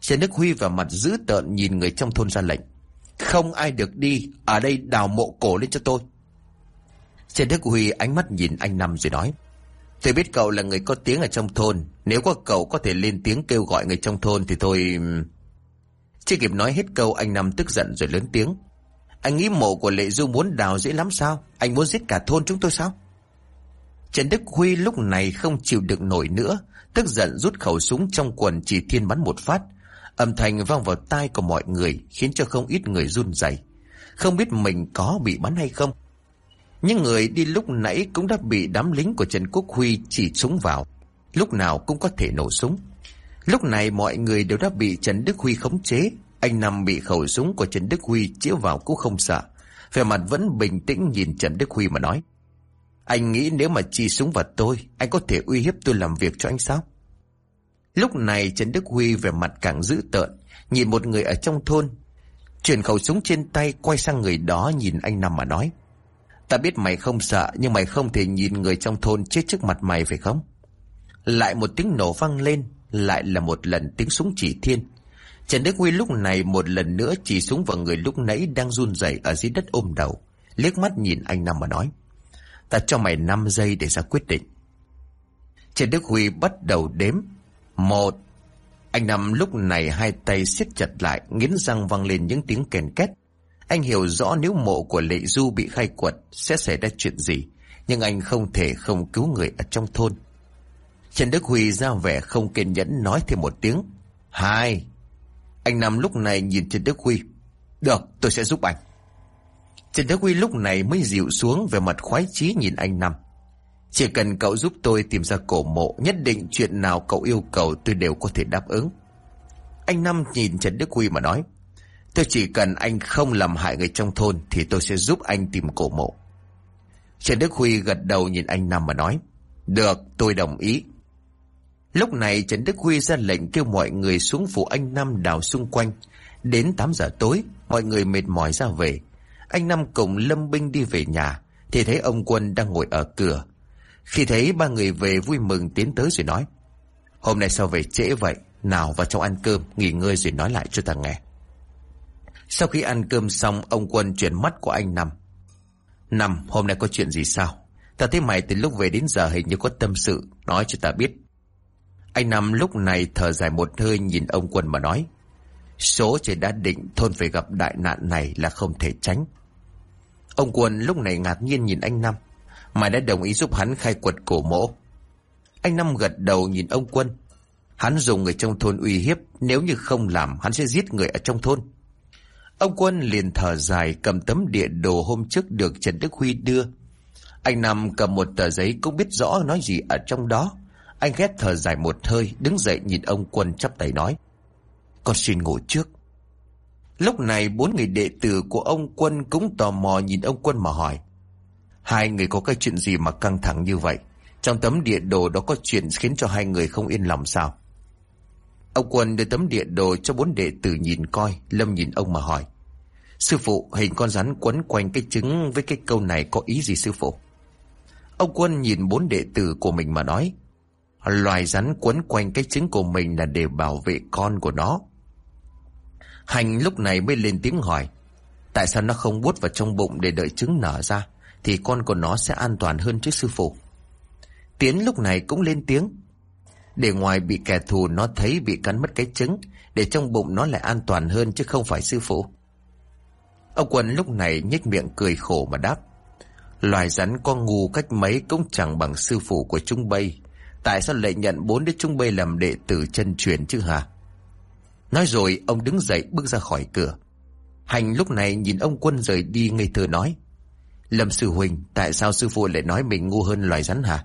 A: Trần Đức Huy vào mặt dữ tợn nhìn người trong thôn ra lệnh. Không ai được đi, ở đây đào mộ cổ lên cho tôi. Trần Đức Huy ánh mắt nhìn anh Năm rồi nói. Tôi biết cậu là người có tiếng ở trong thôn. Nếu có cậu có thể lên tiếng kêu gọi người trong thôn thì tôi... Chưa kịp nói hết câu anh Năm tức giận rồi lớn tiếng. Anh nghĩ mộ của Lệ Du muốn đào dễ lắm sao? Anh muốn giết cả thôn chúng tôi sao? Trần Đức Huy lúc này không chịu được nổi nữa. Tức giận rút khẩu súng trong quần chỉ thiên bắn một phát. Âm thanh vang vào tai của mọi người khiến cho không ít người run rẩy, Không biết mình có bị bắn hay không. Những người đi lúc nãy cũng đã bị đám lính của Trần Quốc Huy chỉ súng vào. Lúc nào cũng có thể nổ súng. Lúc này mọi người đều đã bị Trần Đức Huy khống chế. Anh nằm bị khẩu súng của Trần Đức Huy chĩa vào cũng không sợ. Về mặt vẫn bình tĩnh nhìn Trần Đức Huy mà nói. Anh nghĩ nếu mà chi súng vào tôi, anh có thể uy hiếp tôi làm việc cho anh sao? Lúc này Trần Đức Huy về mặt càng dữ tợn, nhìn một người ở trong thôn. Chuyển khẩu súng trên tay quay sang người đó nhìn anh Năm mà nói. Ta biết mày không sợ nhưng mày không thể nhìn người trong thôn chết trước mặt mày phải không? Lại một tiếng nổ vang lên, lại là một lần tiếng súng chỉ thiên. Trần Đức Huy lúc này một lần nữa chỉ súng vào người lúc nãy đang run rẩy ở dưới đất ôm đầu. Liếc mắt nhìn anh Năm mà nói. Ta cho mày 5 giây để ra quyết định. Trần Đức Huy bắt đầu đếm một. Anh Năm lúc này hai tay siết chặt lại, nghiến răng vang lên những tiếng kèn két. Anh hiểu rõ nếu mộ của Lệ Du bị khai quật sẽ xảy ra chuyện gì, nhưng anh không thể không cứu người ở trong thôn. Trần Đức Huy ra vẻ không kiên nhẫn nói thêm một tiếng. Hai. Anh Năm lúc này nhìn Trần Đức Huy. Được, tôi sẽ giúp anh. Trần Đức Huy lúc này mới dịu xuống về mặt khoái chí nhìn anh Năm. Chỉ cần cậu giúp tôi tìm ra cổ mộ Nhất định chuyện nào cậu yêu cầu tôi đều có thể đáp ứng Anh Năm nhìn Trần Đức Huy mà nói Tôi chỉ cần anh không làm hại người trong thôn Thì tôi sẽ giúp anh tìm cổ mộ. Trần Đức Huy gật đầu nhìn anh Năm mà nói, Được, tôi đồng ý. Lúc này Trần Đức Huy ra lệnh kêu mọi người xuống phủ anh Năm đào xung quanh. Đến 8 giờ tối, Mọi người mệt mỏi ra về. Anh Năm cùng Lâm Binh đi về nhà, Thì thấy ông Quân đang ngồi ở cửa. Khi thấy ba người về vui mừng tiến tới rồi nói, Hôm nay sao về trễ vậy? Nào vào trong ăn cơm, Nghỉ ngơi rồi nói lại cho ta nghe. Sau khi ăn cơm xong Ông Quân chuyển mắt của anh Năm Năm hôm nay có chuyện gì sao Ta thấy mày từ lúc về đến giờ hình như có tâm sự Nói cho ta biết Anh Năm lúc này thở dài một hơi Nhìn ông Quân mà nói Số trời đã định thôn phải gặp đại nạn này là không thể tránh Ông Quân lúc này ngạc nhiên nhìn anh Năm Mày đã đồng ý giúp hắn khai quật cổ mộ. Anh Năm gật đầu nhìn ông Quân. Hắn dùng người trong thôn uy hiếp, nếu như không làm hắn sẽ giết người ở trong thôn. Ông Quân liền thở dài cầm tấm địa đồ hôm trước được Trần Đức Huy đưa. Anh Nam cầm một tờ giấy cũng biết rõ nói gì ở trong đó. Anh ghét thở dài một hơi, đứng dậy nhìn ông Quân chắp tay nói. Con xin ngủ trước. Lúc này bốn người đệ tử của ông Quân cũng tò mò nhìn ông Quân mà hỏi. Hai người có cái chuyện gì mà căng thẳng như vậy? Trong tấm địa đồ đó có chuyện khiến cho hai người không yên lòng sao? Ông Quân đưa tấm địa đồ cho bốn đệ tử nhìn coi, Lâm nhìn ông mà hỏi. Sư phụ, hình con rắn quấn quanh cái trứng với cái câu này có ý gì sư phụ? Ông Quân nhìn bốn đệ tử của mình mà nói. Loài rắn quấn quanh cái trứng của mình là để bảo vệ con của nó. Hành lúc này mới lên tiếng hỏi. Tại sao nó không bút vào trong bụng để đợi trứng nở ra? thì con của nó sẽ an toàn hơn chứ sư phụ. Tiến lúc này cũng lên tiếng. Để ngoài bị kẻ thù nó thấy bị cắn mất cái trứng, để trong bụng nó lại an toàn hơn chứ không phải sư phụ. Ông Quân lúc này nhếch miệng cười khổ mà đáp. Loài rắn con ngu cách mấy cũng chẳng bằng sư phụ của chúng bay. Tại sao lại nhận bốn đứa chúng bay làm đệ tử chân truyền chứ hả? Nói rồi ông đứng dậy bước ra khỏi cửa. Hành lúc này nhìn ông quân rời đi ngây thơ nói. Lâm sư huynh, tại sao sư phụ lại nói mình ngu hơn loài rắn hả?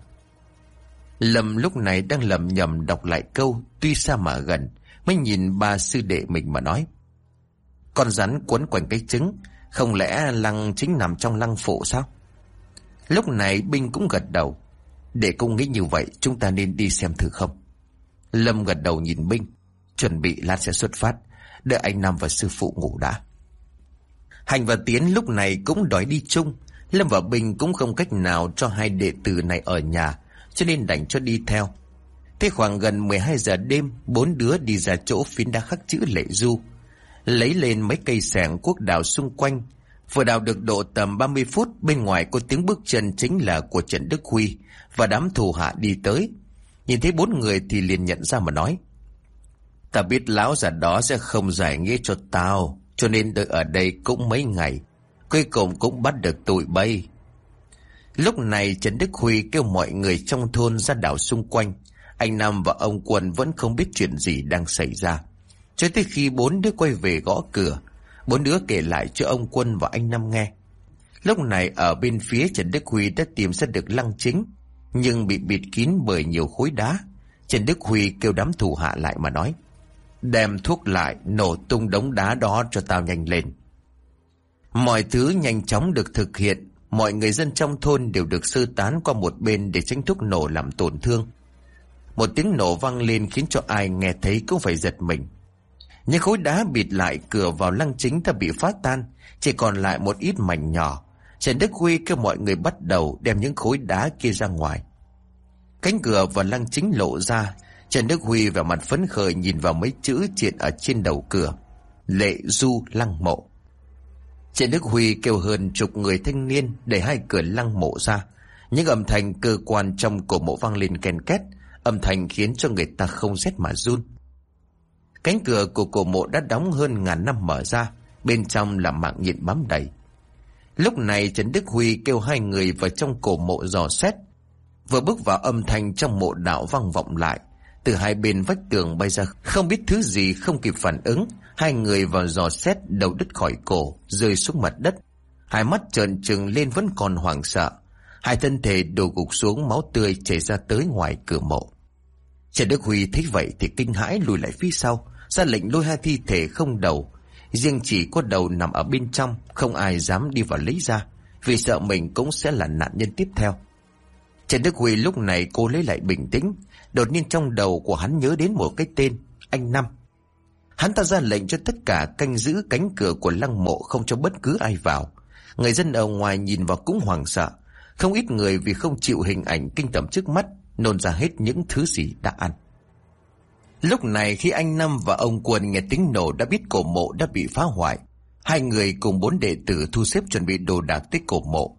A: Lâm lúc này đang lầm nhầm đọc lại câu tuy xa mà gần, mới nhìn ba sư đệ mình mà nói. Con rắn quấn quanh cái trứng, không lẽ lăng chính nằm trong lăng phụ sao? Lúc này Binh cũng gật đầu. Để công nghĩ như vậy, chúng ta nên đi xem thử không? Lâm gật đầu nhìn Binh, chuẩn bị lát sẽ xuất phát, đợi anh Nam và sư phụ ngủ đã. Hành và Tiến lúc này cũng đòi đi chung, Lâm và Bình cũng không cách nào cho hai đệ tử này ở nhà, cho nên đành cho đi theo. Thế khoảng gần 12 giờ đêm, bốn đứa đi ra chỗ phiến đá khắc chữ lệ du. Lấy lên mấy cây sẻng cuốc đào xung quanh. Vừa đào được độ tầm 30 phút, bên ngoài có tiếng bước chân chính là của Trần Đức Huy và đám thù hạ đi tới. Nhìn thấy bốn người thì liền nhận ra mà nói. Ta biết lão già đó sẽ không giải nghĩa cho tao, cho nên đợi ở đây cũng mấy ngày. Cuối cùng cũng bắt được tụi bay. Lúc này Trần Đức Huy kêu mọi người trong thôn ra đảo xung quanh. Anh Nam và ông Quân vẫn không biết chuyện gì đang xảy ra. Cho tới khi bốn đứa quay về gõ cửa, bốn đứa kể lại cho ông Quân và anh Nam nghe. Lúc này ở bên phía Trần Đức Huy đã tìm ra được lăng chính, nhưng bị bịt kín bởi nhiều khối đá. Trần Đức Huy kêu đám thủ hạ lại mà nói, đem thuốc lại, nổ tung đống đá đó cho tao nhanh lên. Mọi thứ nhanh chóng được thực hiện, mọi người dân trong thôn đều được sơ tán qua một bên để tránh thuốc nổ làm tổn thương. Một tiếng nổ vang lên khiến cho ai nghe thấy cũng phải giật mình. Những khối đá bịt lại cửa vào lăng chính đã bị phát tan, chỉ còn lại một ít mảnh nhỏ. Trần Đức Huy kêu mọi người bắt đầu đem những khối đá kia ra ngoài. Cánh cửa vào lăng chính lộ ra, Trần Đức Huy vẻ mặt phấn khởi nhìn vào mấy chữ triện ở trên đầu cửa. Lệ du lăng mộ. Trần Đức Huy kêu hơn chục người thanh niên để hai cửa lăng mộ ra. Những âm thanh cơ quan trong cổ mộ vang lên ken két, âm thanh khiến cho người ta không rét mà run. Cánh cửa của cổ mộ đã đóng hơn ngàn năm mở ra, bên trong là mạng nhện bám đầy. Lúc này Trần Đức Huy kêu hai người vào trong cổ mộ dò xét. Vừa bước vào âm thanh trong mộ đạo vang vọng lại, từ hai bên vách tường bay ra không biết thứ gì không kịp phản ứng, hai người vào dò xét đầu đứt khỏi cổ, rơi xuống mặt đất. Hai mắt trợn trừng lên vẫn còn hoảng sợ. Hai thân thể đổ gục xuống máu tươi chảy ra tới ngoài cửa mộ. Trần Đức Huy thấy vậy thì kinh hãi lùi lại phía sau, ra lệnh lôi hai thi thể không đầu. Riêng chỉ có đầu nằm ở bên trong, không ai dám đi vào lấy ra, vì sợ mình cũng sẽ là nạn nhân tiếp theo. Trần Đức Huy lúc này cô lấy lại bình tĩnh, đột nhiên trong đầu của hắn nhớ đến một cái tên, anh Năm. Hắn ta ra lệnh cho tất cả canh giữ cánh cửa của lăng mộ không cho bất cứ ai vào. Người dân ở ngoài nhìn vào cũng hoảng sợ. Không ít người vì không chịu hình ảnh kinh tởm trước mắt, nôn ra hết những thứ gì đã ăn. Lúc này khi anh Năm và ông Quân nghe tiếng nổ đã biết cổ mộ đã bị phá hoại. Hai người cùng bốn đệ tử thu xếp chuẩn bị đồ đạc tích cổ mộ.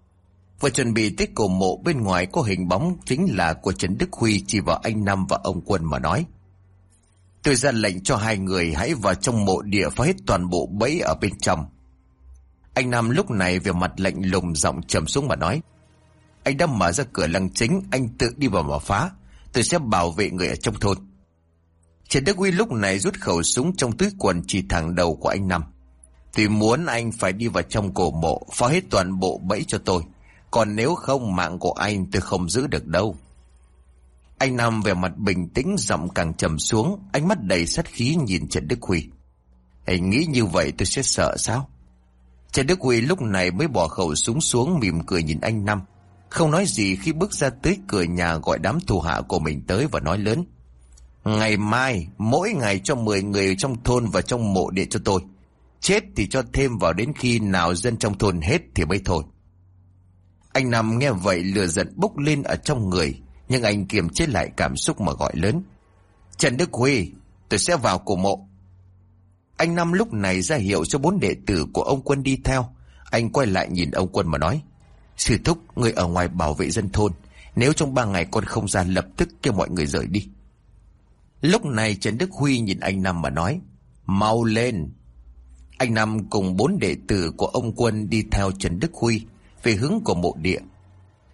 A: Vừa chuẩn bị tích cổ mộ bên ngoài có hình bóng chính là của Trần Đức Huy chỉ vào anh Năm và ông Quân mà nói. Tôi ra lệnh cho hai người hãy vào trong mộ địa phá hết toàn bộ bẫy ở bên trong. Anh Nam lúc này về mặt lạnh lùng giọng trầm xuống mà nói. Anh đã mở ra cửa lăng chính, anh tự đi vào mà phá. Tôi sẽ bảo vệ người ở trong thôn. Trần Đức Huy lúc này rút khẩu súng trong túi quần chỉ thẳng đầu của anh Năm. Tôi muốn anh phải đi vào trong cổ mộ, phá hết toàn bộ bẫy cho tôi. Còn nếu không mạng của anh tôi không giữ được đâu. Anh Nam về mặt bình tĩnh giọng càng trầm xuống, ánh mắt đầy sát khí nhìn Trần Đức Huy. Anh nghĩ như vậy tôi sẽ sợ sao? Trần Đức Huy lúc này mới bỏ khẩu súng xuống mỉm cười nhìn anh Năm. Không nói gì khi bước ra tới cửa nhà gọi đám thù hạ của mình tới và nói lớn. Ngày mai, mỗi ngày cho 10 người trong thôn và trong mộ địa cho tôi. Chết thì cho thêm vào đến khi nào dân trong thôn hết thì mới thôi. Anh Nam nghe vậy lừa giận bốc lên ở trong người, nhưng anh kiềm chế lại cảm xúc mà gọi lớn. Trần Đức Huy, tôi sẽ vào cổ mộ. Anh Nam lúc này ra hiệu cho bốn đệ tử của ông Quân đi theo. Anh quay lại nhìn ông Quân mà nói. Sư Thúc, người ở ngoài bảo vệ dân thôn. Nếu trong ba ngày con không ra lập tức kêu mọi người rời đi. Lúc này Trần Đức Huy nhìn anh Nam mà nói. Mau lên. Anh Nam cùng bốn đệ tử của ông Quân đi theo Trần Đức Huy về hướng của mộ địa.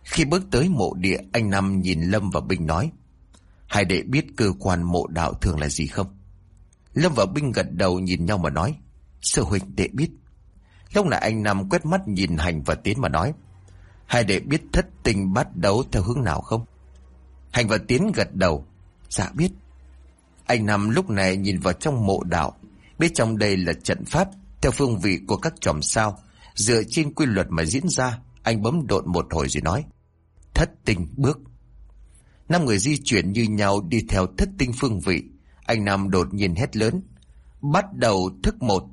A: Khi bước tới mộ địa, anh Năm nhìn Lâm và Binh nói, hai đệ biết cơ quan mộ đạo thường là gì không? Lâm và Binh gật đầu nhìn nhau mà nói, sư huynh đệ biết. Lúc này anh Năm quét mắt nhìn Hành và Tiến mà nói, hai đệ biết thất tình bắt đấu theo hướng nào không? Hành và Tiến gật đầu, dạ biết. Anh Năm lúc này nhìn vào trong mộ đạo, biết trong đây là trận pháp theo phương vị của các chòm sao, dựa trên quy luật mà diễn ra, anh bấm độn một hồi rồi nói. Thất tinh bước. Năm người di chuyển như nhau đi theo thất tinh phương vị. Anh Nam đột nhiên hét lớn. Bắt đầu thức một.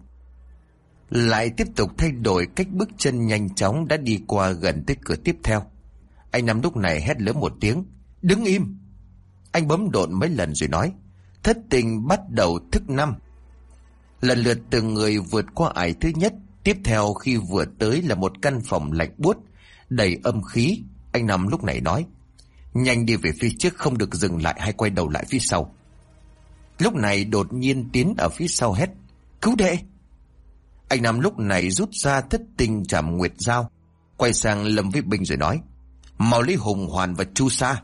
A: Lại tiếp tục thay đổi cách bước chân nhanh chóng đã đi qua gần tới cửa tiếp theo. Anh Nam lúc này hét lớn một tiếng. Đứng im. Anh bấm độn mấy lần rồi nói. Thất tình bắt đầu thức năm. Lần lượt từng người vượt qua ải thứ nhất. Tiếp theo khi vừa tới là một căn phòng lạnh buốt, đầy âm khí. Anh Năm lúc này nói. Nhanh đi về phía trước không được dừng lại hay quay đầu lại phía sau. Lúc này đột nhiên tiến ở phía sau hét. Cứu đệ! Anh Năm lúc này rút ra thất tinh chạm nguyệt dao. Quay sang Lâm Vĩ Bình rồi nói. Màu lấy hùng hoàn và chu sa.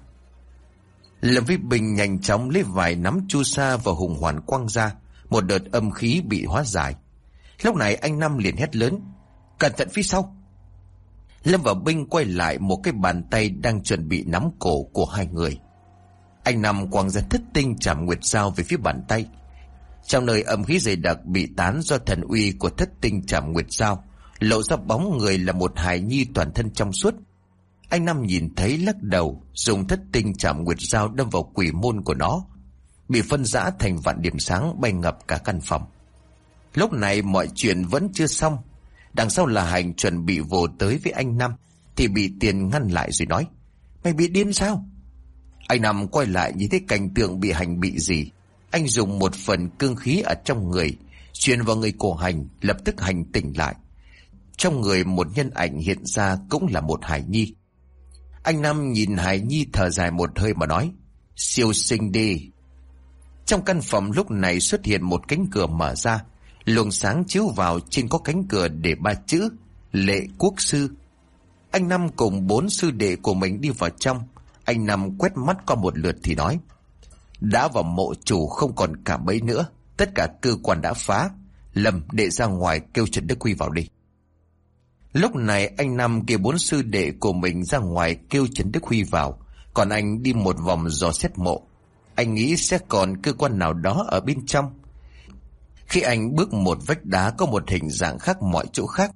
A: Lâm Vĩ Bình nhanh chóng lấy vài nắm chu sa và hùng hoàn quăng ra. Một đợt âm khí bị hóa giải. Lúc này anh Năm liền hét lớn. Cẩn thận phía sau. Lâm và Binh quay lại một cái bàn tay đang chuẩn bị nắm cổ của hai người. Anh Năm quăng ra thất tinh chạm nguyệt sao về phía bàn tay. Trong nơi âm khí dày đặc bị tán do thần uy của thất tinh chạm nguyệt sao lộ ra bóng người là một hài nhi toàn thân trong suốt. Anh Năm nhìn thấy lắc đầu, dùng thất tinh chạm nguyệt dao đâm vào quỷ môn của nó. Bị phân rã thành vạn điểm sáng bay ngập cả căn phòng. Lúc này mọi chuyện vẫn chưa xong. Đằng sau là Hành chuẩn bị vồ tới với anh Năm, Thì bị Tiền ngăn lại rồi nói, Mày bị điên sao? Anh Năm quay lại nhìn thấy cảnh tượng bị Hành bị gì. Anh dùng một phần cương khí ở trong người, Truyền vào người cổ Hành, Lập tức Hành tỉnh lại. Trong người một nhân ảnh hiện ra Cũng là một Hải Nhi. Anh Năm nhìn Hải Nhi thở dài một hơi mà nói, Siêu sinh đi. Trong căn phòng lúc này xuất hiện một cánh cửa mở ra Luồng sáng chiếu vào trên có cánh cửa để ba chữ Lệ Quốc Sư. Anh Năm cùng bốn sư đệ của mình đi vào trong. Anh Năm quét mắt qua một lượt thì nói, Đã vào mộ chủ không còn cả mấy nữa. Tất cả cơ quan đã phá. Lầm đệ ra ngoài kêu Trần Đức Huy vào đi. Lúc này anh Năm kêu bốn sư đệ của mình ra ngoài kêu Trần Đức Huy vào. Còn anh đi một vòng dò xét mộ. Anh nghĩ sẽ còn cơ quan nào đó ở bên trong khi anh bước một vách đá có một hình dạng khác mọi chỗ khác.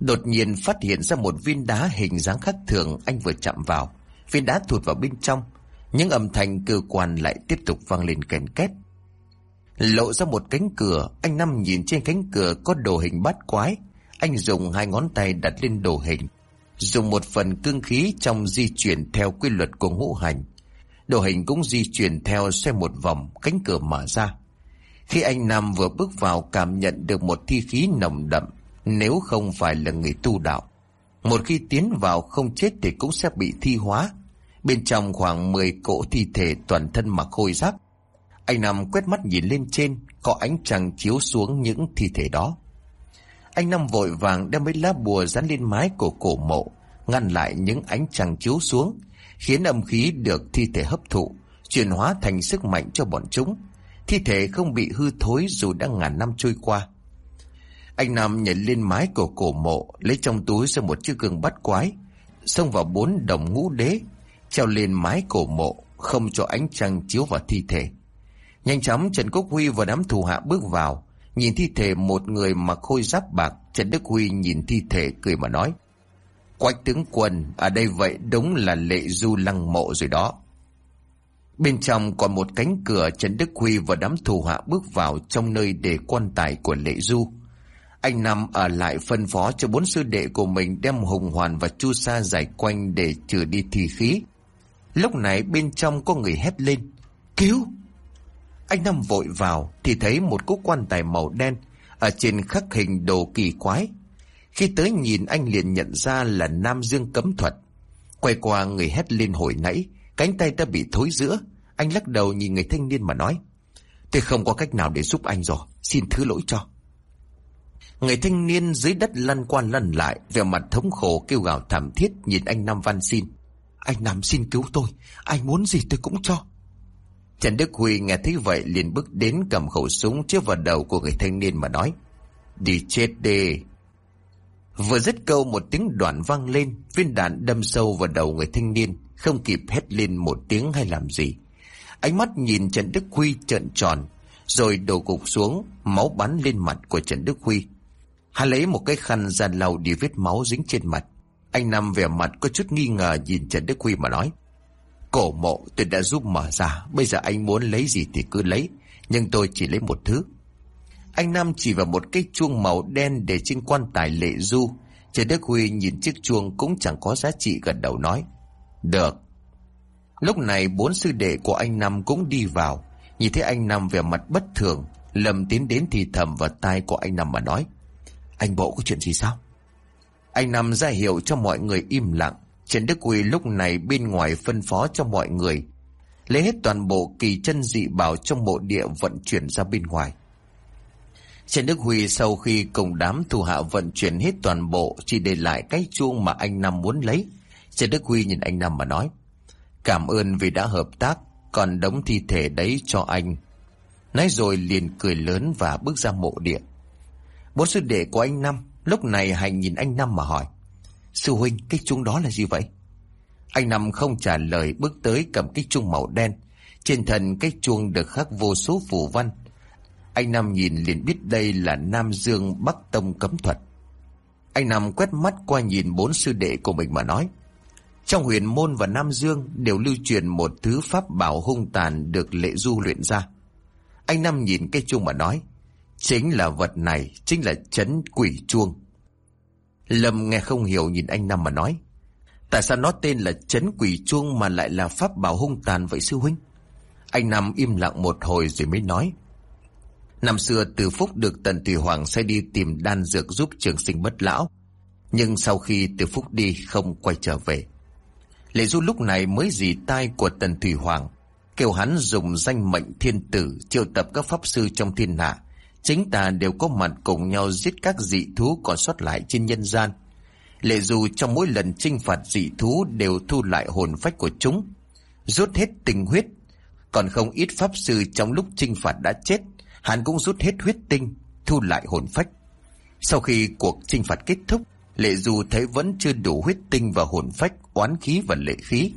A: Đột nhiên phát hiện ra một viên đá hình dáng khác thường anh vừa chạm vào. Viên đá thụt vào bên trong. Những âm thanh cơ quan lại tiếp tục vang lên kèn két. Lộ ra một cánh cửa, anh Năm nhìn trên cánh cửa có đồ hình bát quái. Anh dùng hai ngón tay đặt lên đồ hình. Dùng một phần cương khí trong di chuyển theo quy luật của ngũ hành. Đồ hình cũng di chuyển theo xoay một vòng, cánh cửa mở ra. Khi anh Nam vừa bước vào cảm nhận được một thi khí nồng đậm, nếu không phải là người tu đạo. Một khi tiến vào không chết thì cũng sẽ bị thi hóa. Bên trong khoảng 10 cỗ thi thể toàn thân mặc khôi giáp. Anh Nam quét mắt nhìn lên trên, có ánh trăng chiếu xuống những thi thể đó. Anh Nam vội vàng đem mấy lá bùa dán lên mái của cổ mộ, ngăn lại những ánh trăng chiếu xuống, khiến âm khí được thi thể hấp thụ, chuyển hóa thành sức mạnh cho bọn chúng, Thi thể không bị hư thối dù đã ngàn năm trôi qua. Anh Nam nhảy lên mái của cổ mộ, lấy trong túi ra một chiếc gương bắt quái, xông vào bốn đồng ngũ đế, treo lên mái cổ mộ, không cho ánh trăng chiếu vào thi thể. Nhanh chóng Trần Quốc Huy và đám thủ hạ bước vào, nhìn thi thể một người mặc khôi giáp bạc, Trần Đức Huy nhìn thi thể cười mà nói. Quách tướng quân, ở đây vậy đúng là lệ du lăng mộ rồi đó. Bên trong còn một cánh cửa Trần Đức Huy và đám thủ hạ bước vào trong nơi để quan tài của Lệ Du. Anh Năm ở lại phân phó cho bốn sư đệ của mình đem hùng hoàn và chu sa giải quanh để trừ đi thi khí. Lúc này bên trong có người hét lên. Cứu! Anh Năm vội vào thì thấy một cúc quan tài màu đen ở trên khắc hình đồ kỳ quái. Khi tới nhìn anh liền nhận ra là Nam Dương cấm thuật. Quay qua người hét lên hồi nãy Cánh tay ta bị thối giữa Anh lắc đầu nhìn người thanh niên mà nói Tôi không có cách nào để giúp anh rồi Xin thứ lỗi cho Người thanh niên dưới đất lăn qua lăn lại, vẻ mặt thống khổ kêu gào thảm thiết nhìn anh Nam Văn xin. Anh Nam xin cứu tôi, anh muốn gì tôi cũng cho. Trần Đức Huy nghe thấy vậy liền bước đến cầm khẩu súng trước vào đầu của người thanh niên mà nói. Đi chết đi. Vừa dứt câu một tiếng đoạn vang lên, viên đạn đâm sâu vào đầu người thanh niên, không kịp hét lên một tiếng hay làm gì. Ánh mắt nhìn Trần Đức Huy trợn tròn, rồi đổ gục xuống, máu bắn lên mặt của Trần Đức Huy. Hắn lấy một cái khăn ra lau đi vết máu dính trên mặt. Anh nằm vẻ mặt có chút nghi ngờ nhìn Trần Đức Huy mà nói. Cổ mộ tôi đã giúp mở ra, bây giờ anh muốn lấy gì thì cứ lấy, nhưng tôi chỉ lấy một thứ. Anh Nam chỉ vào một cái chuông màu đen để trên quan tài lệ du. Trần Đức Huy nhìn chiếc chuông cũng chẳng có giá trị gần đầu nói. Được. Lúc này bốn sư đệ của anh Nam cũng đi vào. Nhìn thấy anh Nam vẻ mặt bất thường, lầm tiến đến thì thầm vào tai của anh Nam mà nói. Anh bộ có chuyện gì sao? Anh Nam ra hiệu cho mọi người im lặng. Trần Đức Huy lúc này bên ngoài phân phó cho mọi người. Lấy hết toàn bộ kỳ chân dị bảo trong bộ địa vận chuyển ra bên ngoài. Trần Đức Huy sau khi cùng đám thủ hạ vận chuyển hết toàn bộ chỉ để lại cái chuông mà anh Năm muốn lấy. Trần Đức Huy nhìn anh Năm mà nói. Cảm ơn vì đã hợp tác, còn đống thi thể đấy cho anh. Nói rồi liền cười lớn và bước ra mộ địa. Bố sư đệ của anh Năm lúc này hành nhìn anh Năm mà hỏi. Sư huynh, cái chuông đó là gì vậy? Anh Năm không trả lời bước tới cầm cái chuông màu đen. Trên thần cái chuông được khắc vô số phù văn. Anh Năm nhìn liền biết đây là Nam Dương Bắc Tông cấm thuật. Anh Năm quét mắt qua nhìn bốn sư đệ của mình mà nói. Trong huyền môn và Nam Dương đều lưu truyền một thứ pháp bảo hung tàn được lệ du luyện ra. Anh Năm nhìn cây chuông mà nói. Chính là vật này, chính là chấn quỷ chuông. Lâm nghe không hiểu nhìn anh Năm mà nói. Tại sao nó tên là chấn quỷ chuông mà lại là pháp bảo hung tàn vậy sư huynh? Anh Năm im lặng một hồi rồi mới nói. Năm xưa Từ Phúc được Tần Thủy Hoàng sai đi tìm đan dược giúp trường sinh bất lão. Nhưng sau khi Từ Phúc đi không quay trở về. Lệ Du lúc này mới dì tai của Tần Thủy Hoàng. Kêu hắn dùng danh mệnh thiên tử triệu tập các pháp sư trong thiên hạ. Chính ta đều có mặt cùng nhau giết các dị thú còn sót lại trên nhân gian. Lệ Du trong mỗi lần trinh phạt dị thú đều thu lại hồn phách của chúng, rút hết tình huyết. Còn không ít pháp sư trong lúc trinh phạt đã chết, hắn cũng rút hết huyết tinh, thu lại hồn phách. Sau khi cuộc trinh phạt kết thúc, Lệ Du thấy vẫn chưa đủ huyết tinh và hồn phách, oán khí và lệ khí.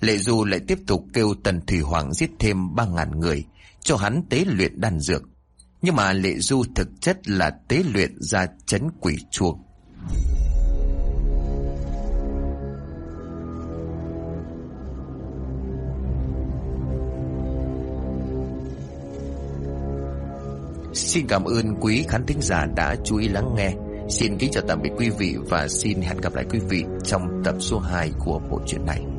A: Lệ Du lại tiếp tục kêu Tần Thủy Hoàng giết thêm ba ngàn người, cho hắn tế luyện đan dược. Nhưng mà Lệ Du thực chất là tế luyện ra chấn quỷ chuông. Xin cảm ơn quý khán thính giả đã chú ý lắng nghe. Xin kính chào tạm biệt quý vị và xin hẹn gặp lại quý vị trong tập số 2 của bộ truyện này.